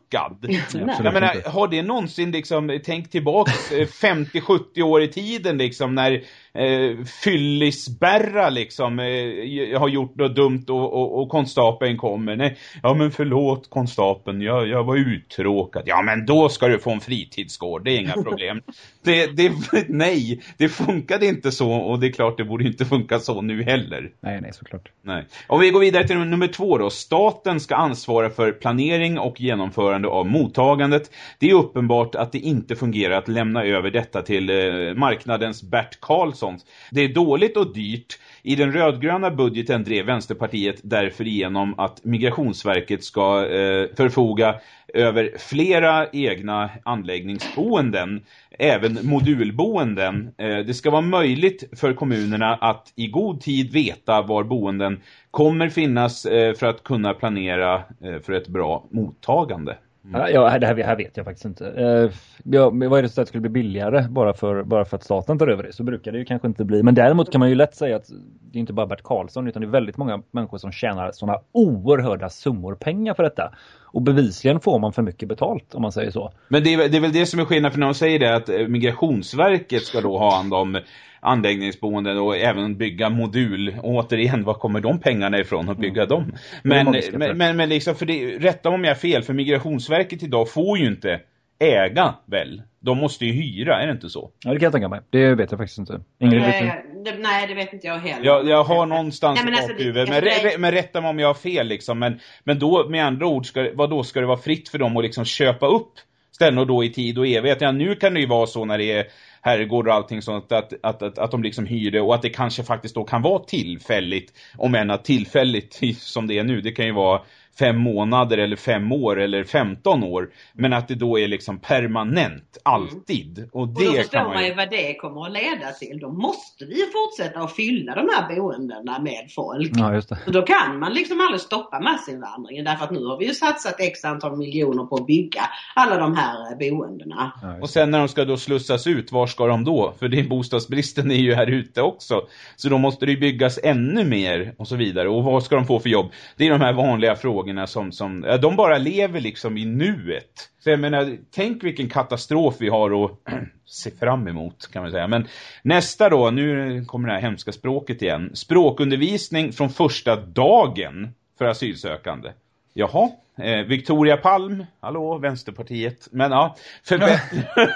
Jag menar, har det någonsin liksom, tänkt tillbaka 50-70 år i tiden liksom när eh, fyllisberra liksom eh, har gjort något dumt och, och, och konstapeln kommer. Nej, ja men förlåt konstapeln, jag, jag var uttråkad. Ja men då ska du få en fritidsgård, det är inga <laughs> problem. det, det, <laughs> nej, det funkade inte så och det är klart det borde inte funka så nu heller. Nej, nej såklart. Nej. Om vi går vidare till nummer två då. Staten ska ansvara för planering och genomförande av mottagandet. Det är uppenbart att det inte fungerar att lämna över detta till eh, marknadens Bert Karlsson sånt. Det är dåligt och dyrt. I den rödgröna budgeten drev Vänsterpartiet därför igenom att Migrationsverket ska eh, förfoga över flera egna anläggningsboenden, även modulboenden. Eh, det ska vara möjligt för kommunerna att i god tid veta var boenden kommer finnas eh, för att kunna planera eh, för ett bra mottagande. Mm. Ja, det här, här, vet jag faktiskt inte. Eh, ja, vad är det så att det skulle bli billigare bara för, bara för att staten tar över det? Så brukar det ju kanske inte bli. Men däremot kan man ju lätt säga att det är inte bara Bert Karlsson utan det är väldigt många människor som tjänar sådana oerhörda summor pengar för detta. Och bevisligen får man för mycket betalt om man säger så. Men det är, det är väl det som är skillnad för när de säger det att eh, Migrationsverket ska då ha hand om anläggningsboenden och även bygga modul. Och återigen, var kommer de pengarna ifrån att bygga mm. dem? Men, men, men, men, liksom, för det, rätta om jag är fel, för Migrationsverket idag får ju inte äga väl. De måste ju hyra, är det inte så? Ja, det kan jag tänka mig. Det vet jag faktiskt inte. Ingen nej, det, nej, det vet inte jag heller. Jag, jag har någonstans nej, men alltså, det, men, det, men rätta mig om jag har fel liksom. Men, men då, med andra ord, ska, vad då ska det vara fritt för dem att liksom köpa upp ställen och då i tid och evighet? Ja, nu kan det ju vara så när det är herrgård och allting sånt att, att, att, att de liksom hyr det och att det kanske faktiskt då kan vara tillfälligt om än att tillfälligt <laughs> som det är nu, det kan ju vara fem månader eller fem år eller femton år. Men att det då är liksom permanent, alltid. Mm. Och, det och då förstår man ju... man ju vad det kommer att leda till. Då måste vi ju fortsätta att fylla de här boendena med folk. Ja, just det. Och då kan man liksom aldrig stoppa massinvandringen därför att nu har vi ju satsat x antal miljoner på att bygga alla de här eh, boendena. Ja, och sen när de ska då slussas ut, var ska de då? För det är bostadsbristen är ju här ute också. Så då måste det ju byggas ännu mer och så vidare. Och vad ska de få för jobb? Det är de här vanliga frågorna som, som ja, de bara lever liksom i nuet. Så jag menar, tänk vilken katastrof vi har att <clears throat> se fram emot kan man säga. Men nästa då, nu kommer det här hemska språket igen. Språkundervisning från första dagen för asylsökande. Jaha, Eh, Victoria Palm, hallå, Vänsterpartiet. Men ja,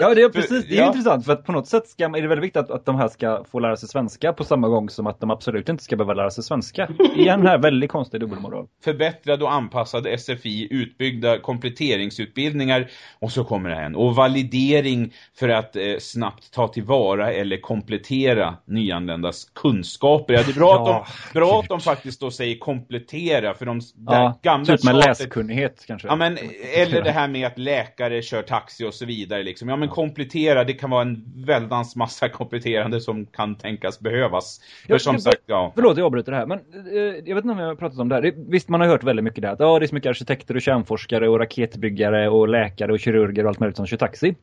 ja, det är precis, det är <laughs> ja. intressant för att på något sätt ska, är det väldigt viktigt att, att de här ska få lära sig svenska på samma gång som att de absolut inte ska behöva lära sig svenska. Igen här, väldigt konstig dubbelmoral. Förbättrad och anpassad SFI, utbyggda kompletteringsutbildningar och så kommer det här. Och validering för att eh, snabbt ta tillvara eller komplettera nyanländas kunskaper. Ja, det är bra, ja, att, de, bra att de faktiskt då säger komplettera för de ja, gamla typ med läskunskap okunnighet kanske. Ja, men, eller det här med att läkare kör taxi och så vidare. Liksom. Ja, men komplettera, det kan vara en väldans massa kompletterande som kan tänkas behövas. För jag, som sagt, ja. Förlåt, jag avbryter det här. Men eh, jag vet inte om jag har pratat om det här. Visst, man har hört väldigt mycket det här. Att, ja, det är så mycket arkitekter och kärnforskare och raketbyggare och läkare och kirurger och allt möjligt som kör taxi.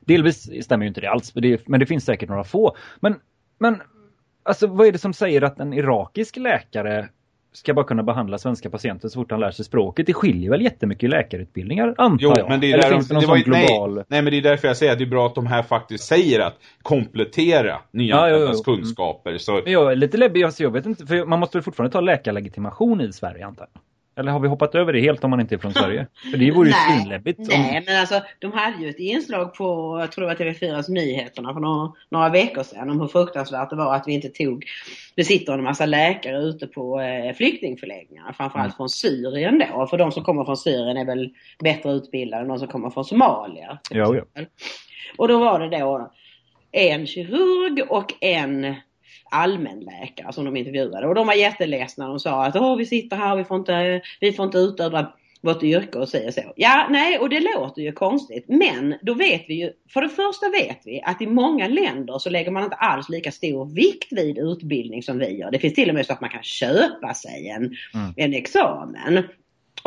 Delvis stämmer ju inte det alls, men det finns säkert några få. Men, men alltså, vad är det som säger att en irakisk läkare ska bara kunna behandla svenska patienter så fort han lär sig språket. Det skiljer väl jättemycket i läkarutbildningar, antar jo, jag. Men det är Eller finns det någon det var, global... Nej, nej, men det är därför jag säger att det är bra att de här faktiskt säger att komplettera nyanländas ja, kunskaper. Så... Jag är lite läbbig, alltså, jag vet inte, för man måste väl fortfarande ta läkarlegitimation i Sverige, antar jag. Eller har vi hoppat över det helt om man inte är från Sverige? För det vore ju svinläbbigt. Om... Nej, men alltså de hade ju ett inslag på, jag tror det var TV4s nyheterna för några, några veckor sedan om hur fruktansvärt det var att vi inte tog, det sitter en massa läkare ute på eh, flyktingförläggningar, framförallt mm. från Syrien då. För de som kommer från Syrien är väl bättre utbildade än de som kommer från Somalia. Ja, ja. Och då var det då en kirurg och en allmänläkare som de intervjuade och de var jätteledsna. De sa att Åh, vi sitter här, vi får inte, vi får inte utöva vårt yrke och säga så. Ja, nej, och det låter ju konstigt. Men då vet vi ju, för det första vet vi att i många länder så lägger man inte alls lika stor vikt vid utbildning som vi gör. Det finns till och med så att man kan köpa sig en, mm. en examen.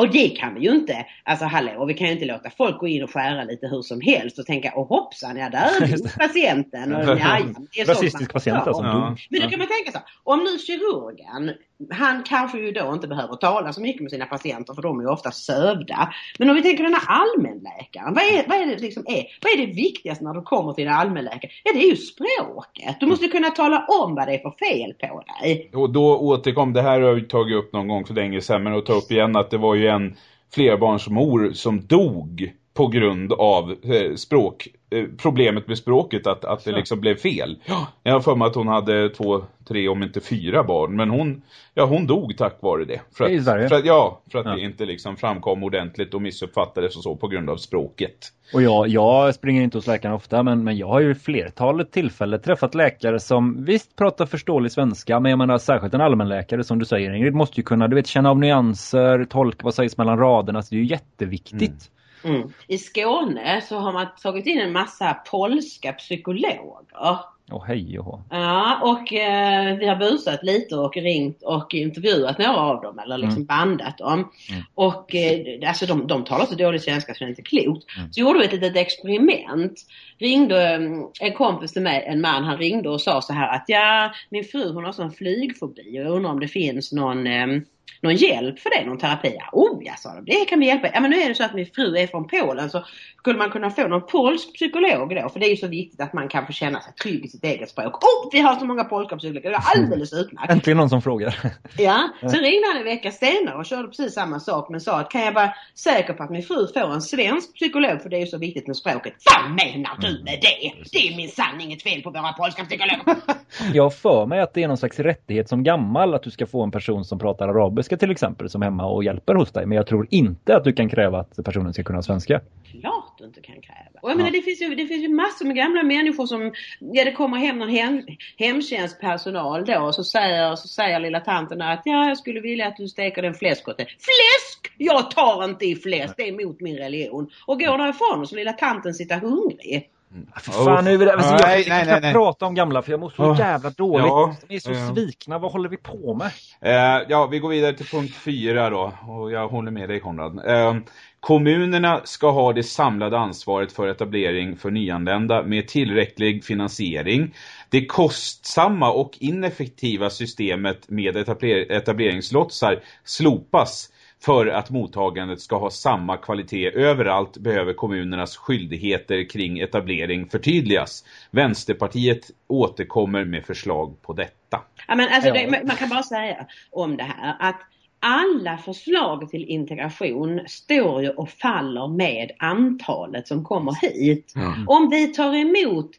Och det kan vi ju inte. Alltså hallå, vi kan ju inte låta folk gå in och skära lite hur som helst och tänka, åh hoppsan, ja där är <laughs> patienten. Och, ja, det är Rasistisk patient alltså. Ja. Men då kan man tänka så, om nu kirurgen han kanske ju då inte behöver tala så mycket med sina patienter för de är ju ofta sövda. Men om vi tänker den här allmänläkaren, vad är, vad är det liksom är, vad är det viktigaste när du kommer till en allmänläkare? Ja det är ju språket. Du måste kunna tala om vad det är för fel på dig. Och då återkom, det här har vi tagit upp någon gång för länge sedan men att ta upp igen att det var ju en flerbarnsmor som dog på grund av eh, språk, problemet med språket, att, att det liksom blev fel. Jag har för mig att hon hade två, tre, om inte fyra barn, men hon, ja, hon dog tack vare det. För att, för att, ja, för att ja. det inte liksom framkom ordentligt och missuppfattades och så på grund av språket. Och jag, jag springer inte hos läkaren ofta, men, men jag har ju flertalet tillfällen träffat läkare som visst pratar förståelig svenska, men jag menar särskilt en allmänläkare som du säger Ingrid, måste ju kunna du vet, känna av nyanser, tolka vad sägs mellan raderna, så det är ju jätteviktigt. Mm. Mm. I Skåne så har man tagit in en massa polska psykologer. Oh, hej och Ja, och eh, vi har busat lite och ringt och intervjuat några av dem eller liksom mm. bandat dem. Mm. Och eh, alltså de, de talar så dålig svenska så det är inte klokt. Mm. Så gjorde vi ett litet experiment. Ringde mm, en kompis till mig, en man, han ringde och sa så här att ja, min fru hon har sån flygfobi och jag undrar om det finns någon eh, någon hjälp för det, någon terapi? Ja, oh ja, sa de, det kan vi hjälpa Ja men nu är det så att min fru är från Polen så skulle man kunna få någon polsk psykolog då? För det är ju så viktigt att man kan få känna sig trygg i sitt eget språk. Oh, vi har så många polska psykologer, det är alldeles utmärkt. Äntligen någon som frågar. <laughs> Ja, sen ringde han en vecka senare och körde precis samma sak men sa att kan jag vara säker på att min fru får en svensk psykolog för det är ju så viktigt med språket. Vad menar du med det? Det är min sann inget fel på våra polska psykologer. <laughs> jag för mig att det är någon slags rättighet som gammal att du ska få en person som pratar arabiska till exempel som hemma och hjälper hos dig. Men jag tror inte att du kan kräva att personen ska kunna svenska. Klart du inte kan kräva. Och jag menar det finns ju, det finns ju massor med gamla människor som, ja det kommer hem någon hem, hemtjänstpersonal då och så säger, så säger lilla tanten att ja jag skulle vilja att du steker den fläskkotlett. Fläsk! Jag tar inte i fläsk, det är emot min religion. Och går därifrån och så lilla tanten sitter hungrig. Mm. För fan, nu är det, alltså, jag nej, jag kan inte prata om gamla för jag mår så oh, jävla dåligt. Ja, de är så ja. svikna, vad håller vi på med? Uh, ja, vi går vidare till punkt fyra då. Och jag håller med dig Konrad. Uh, kommunerna ska ha det samlade ansvaret för etablering för nyanlända med tillräcklig finansiering. Det kostsamma och ineffektiva systemet med etabler etableringslotsar slopas för att mottagandet ska ha samma kvalitet överallt behöver kommunernas skyldigheter kring etablering förtydligas. Vänsterpartiet återkommer med förslag på detta. Ja, men alltså, det, man kan bara säga om det här att alla förslag till integration står ju och faller med antalet som kommer hit. Mm. Om vi tar emot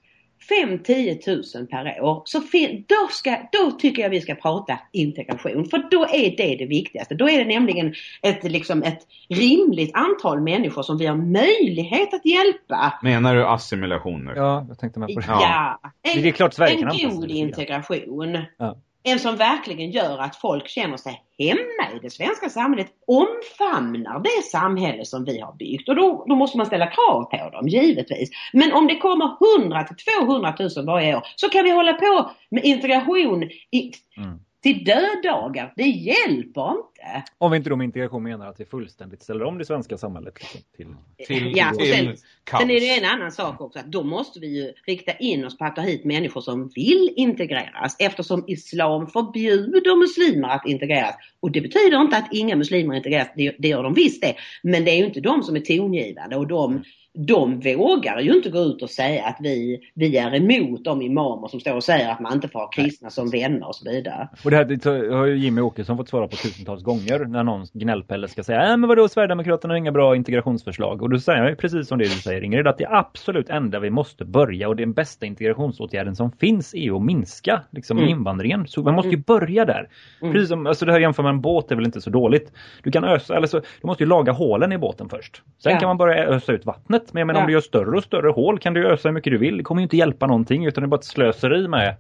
5-10 tusen per år. Så då, ska, då tycker jag vi ska prata integration. För då är det det viktigaste. Då är det nämligen ett, liksom ett rimligt antal människor som vi har möjlighet att hjälpa. Menar du assimilationer? Ja, jag tänkte med på det. Ja, en, det är klart en god integration. Ja. En som verkligen gör att folk känner sig hemma i det svenska samhället, omfamnar det samhälle som vi har byggt. Och då, då måste man ställa krav på dem, givetvis. Men om det kommer 100 till 200 000 varje år så kan vi hålla på med integration i, mm till döddagar. Det hjälper inte. Om vi inte då med integration menar att vi fullständigt ställer om det svenska samhället liksom, till, till, ja, till sen, sen är det en annan sak också. Att då måste vi ju rikta in oss på att ta hit människor som vill integreras. Eftersom islam förbjuder muslimer att integreras. Och det betyder inte att inga muslimer integreras. Det, det gör de visst det. Men det är ju inte de som är tongivande och de de vågar ju inte gå ut och säga att vi, vi är emot de imamer som står och säger att man inte får ha kristna som vänner och så vidare. Och det här det har ju Jimmy Åkesson fått svara på tusentals gånger när någon gnällpelle ska säga äh, men vadå Sverigedemokraterna har inga bra integrationsförslag. Och då säger jag precis som det du säger Ingrid att det absolut enda vi måste börja och den bästa integrationsåtgärden som finns är att minska liksom, mm. invandringen. Så man måste ju mm. börja där. Mm. Precis som, alltså det här jämför med en båt är väl inte så dåligt. Du kan ösa, eller så, du måste ju laga hålen i båten först. Sen ja. kan man börja ösa ut vattnet vattnet. Men jag menar ja. om du gör större och större hål kan du ösa hur mycket du vill. Det kommer ju inte hjälpa någonting utan det är bara ett slöseri med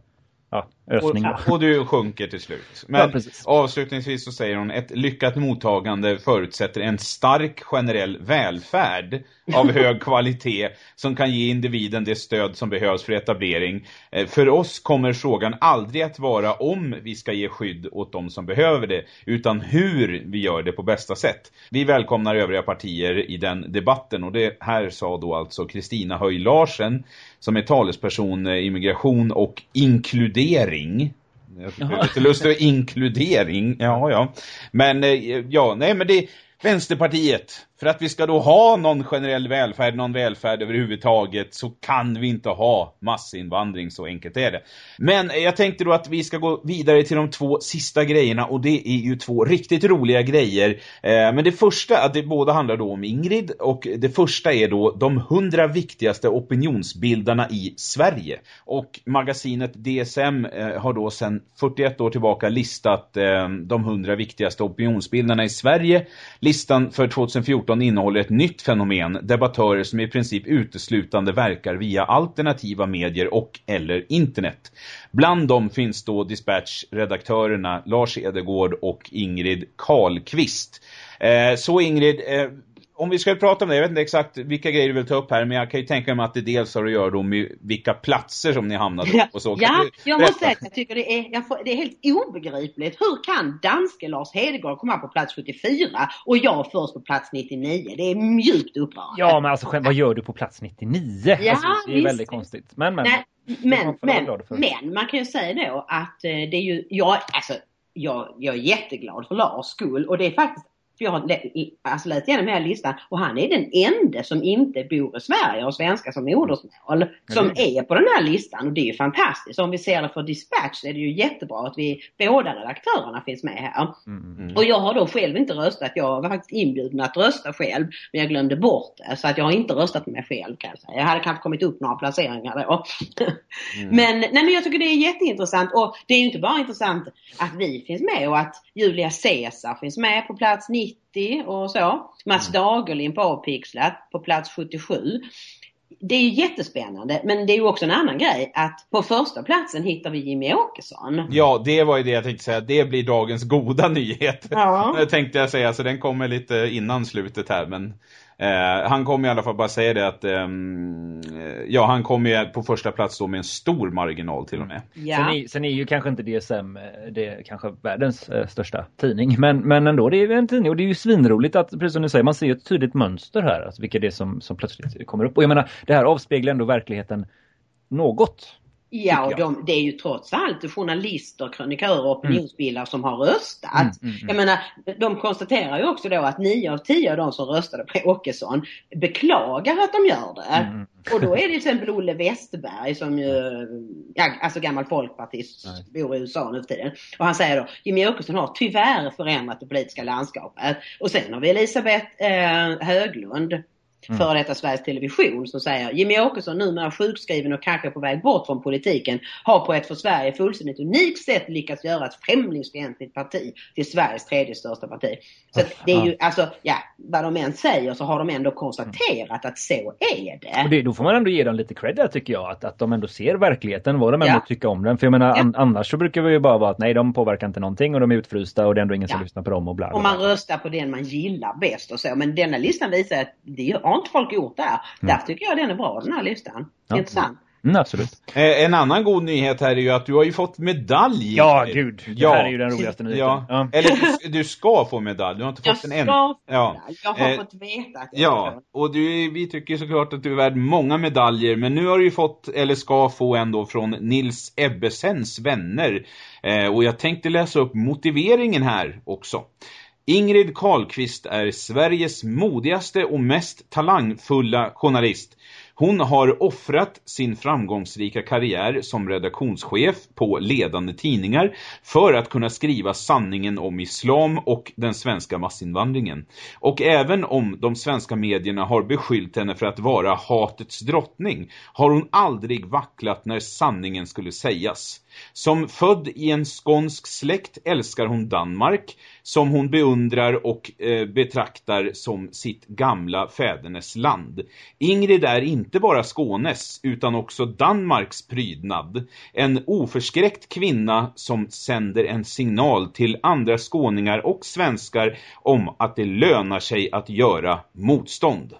ja, ösning. Och, och, du sjunker till slut. Men ja, avslutningsvis så säger hon ett lyckat mottagande förutsätter en stark generell välfärd av <laughs> hög kvalitet som kan ge individen det stöd som behövs för etablering. Eh, för oss kommer frågan aldrig att vara om vi ska ge skydd åt de som behöver det utan hur vi gör det på bästa sätt. Vi välkomnar övriga partier i den debatten och det här sa då alltså Kristina Höj Larsen som är talesperson eh, immigration och inkludering. Jag är lite lustigt, inkludering, ja ja. Men eh, ja, nej men det Vänsterpartiet för att vi ska då ha någon generell välfärd, någon välfärd överhuvudtaget så kan vi inte ha massinvandring, så enkelt är det. Men jag tänkte då att vi ska gå vidare till de två sista grejerna och det är ju två riktigt roliga grejer. Eh, men det första, att det båda handlar då om Ingrid och det första är då de hundra viktigaste opinionsbildarna i Sverige. Och magasinet DSM eh, har då sedan 41 år tillbaka listat eh, de hundra viktigaste opinionsbildarna i Sverige. Listan för 2014 2014 innehåller ett nytt fenomen, debattörer som i princip uteslutande verkar via alternativa medier och eller internet. Bland dem finns då Dispatch-redaktörerna Lars Edegård och Ingrid Karlqvist. Eh, så Ingrid, eh, om vi ska prata om det, jag vet inte exakt vilka grejer du vill ta upp här, men jag kan ju tänka mig att det dels har att göra med vilka platser som ni hamnade på. Och så. Ja, jag måste säga att jag tycker det är, får, det är helt obegripligt. Hur kan danske Lars Hedegaard komma på plats 74 och jag först på plats 99? Det är mjukt upprörande. Ja, men alltså vad gör du på plats 99? Ja, alltså, det är visst. väldigt konstigt. Men, men. Nej, men, men, men man kan ju säga då att eh, det är ju, jag, alltså, jag, jag är jätteglad för Lars skull och det är faktiskt för jag har alltså läst igenom hela listan och han är den enda som inte bor i Sverige och svenska som modersmål som mm. är på den här listan och det är ju fantastiskt. Om vi ser det för Dispatch så är det ju jättebra att vi båda redaktörerna finns med här. Mm, mm. Och jag har då själv inte röstat. Jag var faktiskt inbjuden att rösta själv men jag glömde bort det så att jag har inte röstat på mig själv kan jag säga. Jag hade kanske kommit upp några placeringar då. Mm. <laughs> men, nej, men jag tycker det är jätteintressant och det är ju inte bara intressant att vi finns med och att Julia Caesar finns med på plats 90 90 och så. Mats mm. Dagerlind på Avpixlat på plats 77 det är jättespännande men det är ju också en annan grej att på första platsen hittar vi Jimmy Åkesson. Ja, det var ju det jag tänkte säga. Det blir dagens goda nyhet. Ja. <laughs> Det tänkte jag säga, så den kommer lite innan slutet här. Men Eh, han kommer i alla fall bara säga det att eh, ja, han kommer ju på första plats då med en stor marginal till och med. Ja. Sen, är, sen är ju kanske inte DSM eh, det är kanske världens eh, största tidning, men, men ändå det är en tidning och det är ju svinroligt att precis som du säger, man ser ett tydligt mönster här, alltså vilka det är som, som plötsligt kommer upp. Och jag menar, det här avspeglar ändå verkligheten något. Ja, och de, det är ju trots allt journalister, krönikörer och opinionsbildare mm. som har röstat. Mm, mm, mm, jag menar, de konstaterar ju också då att 9 av 10 av de som röstade på Åkesson beklagar att de gör det. Mm, mm. Och då är det till exempel Olle Westerberg som ju, ja, alltså gammal folkpartist, Nej. bor i USA nu för tiden. Och han säger då, Jimmy Åkesson har tyvärr förändrat det politiska landskapet. Och sen har vi Elisabeth eh, Höglund Mm. före detta Sveriges Television som säger Jimmy Åkesson numera sjukskriven och kanske på väg bort från politiken har på ett för Sverige fullständigt unikt sätt lyckats göra ett främlingsfientligt parti till Sveriges tredje största parti. Så det är ju alltså, ja, vad de än säger så har de ändå konstaterat att så är det. Och det, då får man ändå ge dem lite cred tycker jag, att, att de ändå ser verkligheten, vad de ändå ja. tycker om den. För jag menar, ja. an, annars så brukar vi ju bara vara att nej, de påverkar inte någonting och de är utfrysta och det är ändå ingen ja. som lyssnar på dem och bla, bla, Och man röstar på den man gillar bäst och så. Men denna listan visar att det gör har inte folk gjort där. Mm. Därför tycker jag den är bra den här listan. Ja. Intressant. Mm, absolut. Eh, en annan god nyhet här är ju att du har ju fått medalj. Ja, gud. Det ja. här är ju den roligaste nyheten. Ja. ja. Eller du, du, ska få medalj. Du har inte fått jag den än. Ja. Jag har eh, fått veta att jag Ja, och du, vi tycker såklart att du är värd många medaljer. Men nu har du ju fått, eller ska få ändå från Nils Ebbesens vänner. Eh, och jag tänkte läsa upp motiveringen här också. Ingrid Karlqvist är Sveriges modigaste och mest talangfulla journalist. Hon har offrat sin framgångsrika karriär som redaktionschef på ledande tidningar för att kunna skriva sanningen om islam och den svenska massinvandringen. Och även om de svenska medierna har beskyllt henne för att vara hatets drottning har hon aldrig vacklat när sanningen skulle sägas. Som född i en skånsk släkt älskar hon Danmark som hon beundrar och eh, betraktar som sitt gamla fädernes land. Ingrid är inte bara Skånes utan också Danmarks prydnad. En oförskräckt kvinna som sänder en signal till andra skåningar och svenskar om att det lönar sig att göra motstånd.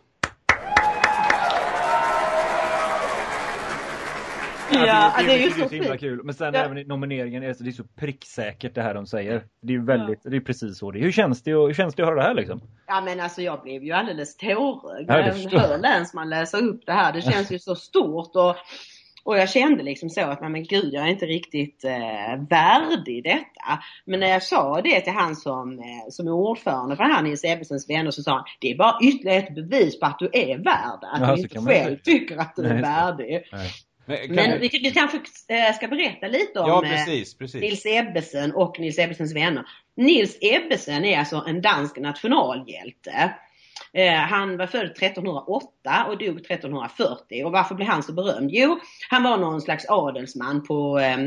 Ja, det, det, är ju så, så himla kul. Men sen ja. även i nomineringen är det, det är så pricksäkert det här de säger. Det är väldigt, ja. det är precis så det är. Hur känns det, hur känns det att höra det här liksom? Ja men alltså jag blev ju alldeles tårögd jag hör länsman läsa upp det här. Det känns ju så stort och och jag kände liksom så att, men gud jag är inte riktigt eh, värdig detta. Men när jag sa det till han som, eh, som är ordförande för han Nils Ebbesens vänner så sa han, det är bara ytterligare ett bevis på att du är värd. Att ja, du inte själv tycker att du är värdig. Nej. Men, Men vi, vi, kanske eh, ska berätta lite om ja, precis, precis. Nils Ebbesen och Nils Ebbesens vänner. Nils Ebbesen är alltså en dansk nationalhjälte. Eh, han var född 1308 och dog 1340. Och varför blev han så berömd? Jo, han var någon slags adelsman på eh,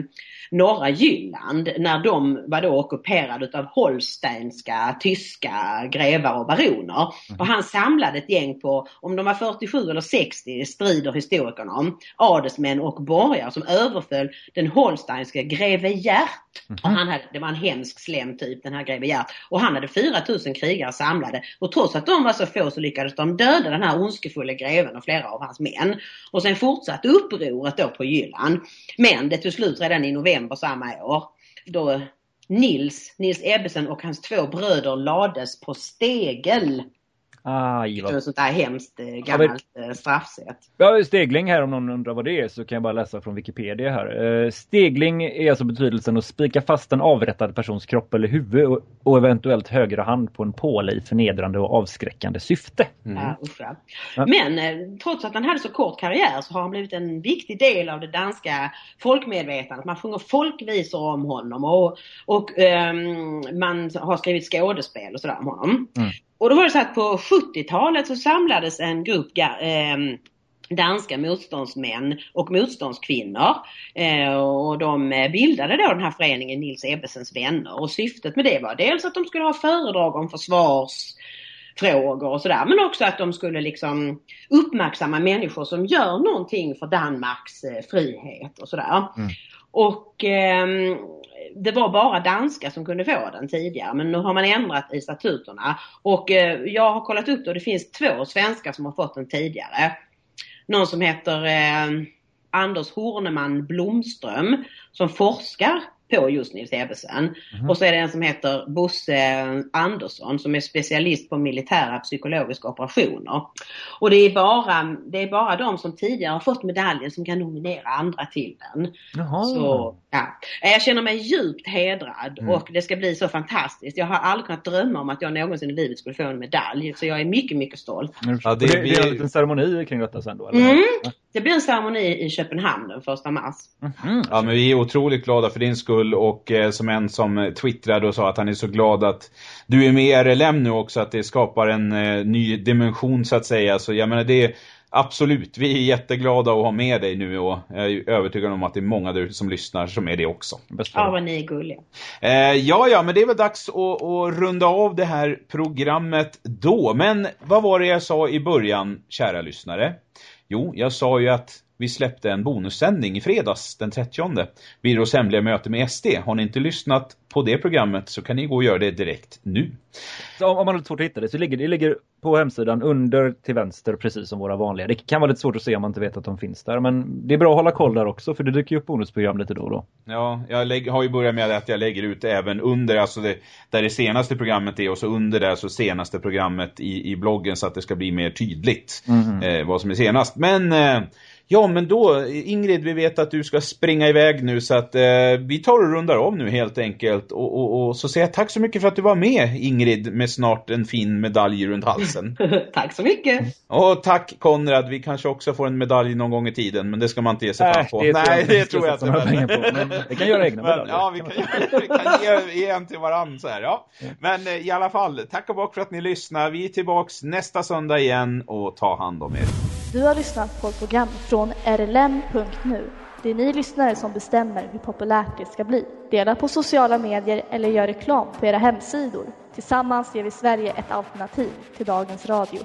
norra Jylland när de var då ockuperade utav holsteinska, tyska grevar och baroner. Mm. Och han samlade ett gäng på, om de var 47 eller 60 strider historikerna om, adelsmän och borgare som överföll den holsteinska greve Gert. Mm. Och han hade, det var en hemsk slem typ den här greve Gert. Och han hade 4000 krigare samlade. Och trots att de var så få så lyckades de döda den här ondskefulla greven och flera av hans män. Och sen fortsatte upproret då på Jylland. Men det tog slut redan i november samma år. Då Nils, Nils Ebbesen och hans två bröder lades på stegel Aj, vad... Sånt där hemskt eh, gammalt ja, men... straffsätt. Ja, stegling här om någon undrar vad det är så kan jag bara läsa från Wikipedia här. Eh, stegling är alltså betydelsen att spika fast en avrättad persons kropp eller huvud och, eventuellt högra hand på en påle i förnedrande och avskräckande syfte. Mm. Ja, usch, ja. Men eh, trots att han hade så kort karriär så har han blivit en viktig del av det danska folkmedvetandet. Man sjunger folkvisor om honom och, och um, man har skrivit skådespel och sådär om honom. Mm. Och då var det så att på 70-talet så samlades en grupp eh, danska motståndsmän och motståndskvinnor. Eh, och de bildade då den här föreningen Nils Ebbesens vänner och syftet med det var dels att de skulle ha föredrag om försvarsfrågor och sådär men också att de skulle liksom uppmärksamma människor som gör någonting för Danmarks eh, frihet och sådär. Mm. Och eh, det var bara danska som kunde få den tidigare men nu har man ändrat i statuterna. Och eh, jag har kollat upp det och det finns två svenskar som har fått den tidigare någon som heter eh, Anders Horneman Blomström som forskar på just Nils Ebbesen. Mm. Och så är det en som heter Bosse Andersson som är specialist på militära psykologiska operationer. Och det är bara, det är bara de som tidigare har fått medaljen som kan nominera andra till den. Jaha. Så, ja. Jag känner mig djupt hedrad mm. och det ska bli så fantastiskt. Jag har aldrig kunnat drömma om att jag någonsin i livet skulle få en medalj. Så jag är mycket, mycket stolt. Ja, det, är en liten ceremoni kring detta sen då? Eller? Mm. Det blir en ceremoni i Köpenhamn den första mars. Mm. Ja, men vi är otroligt glada för din skull och eh, som en som twittrade och sa att han är så glad att du är med i RLM nu också, att det skapar en eh, ny dimension så att säga. Så jag menar det Absolut, vi är jätteglada att ha med dig nu och jag är övertygad om att det är många där som lyssnar som är det också. Ja, vad ni är gulliga. Eh, ja, ja, men det är väl dags att, att, runda av det här programmet då. Men vad var det jag sa i början, kära lyssnare? Jo, jag sa ju att vi släppte en bonussändning i fredags den 30. Byrås hemliga möte med SD. Har ni inte lyssnat på det programmet så kan ni gå och göra det direkt nu. Så om man har lite svårt att hitta det så ligger det ligger på hemsidan under till vänster precis som våra vanliga. Det kan vara lite svårt att se om man inte vet att de finns där men det är bra att hålla koll där också för det dyker ju upp bonusprogram lite då och då. Ja, jag lägg, har ju börjat med att jag lägger ut även under alltså det, där det senaste programmet är och så under det så senaste programmet i, i bloggen så att det ska bli mer tydligt mm. eh, vad som är senast. Men eh, Ja, men då Ingrid, vi vet att du ska springa iväg nu så att eh, vi tar och rundar av nu helt enkelt. Och, och, och, så säger jag tack så mycket för att du var med Ingrid med snart en fin medalj runt halsen. <laughs> tack så mycket. Och tack Konrad, vi kanske också får en medalj någon gång i tiden, men det ska man inte ge sig fram på. Det Nej, det tror jag inte. Men... På, men vi kan göra egna medaljer. Ja, vi kan, vi kan ge, ge en till varandra så här, ja. Men eh, i alla fall, tack och bock för att ni lyssnar. Vi är tillbaks nästa söndag igen och ta hand om er. Du har lyssnat på ett program från rlm.nu. Det är ni lyssnare som bestämmer hur populärt det ska bli. Dela på sociala medier eller gör reklam på era hemsidor. Tillsammans ger vi Sverige ett alternativ till dagens radio.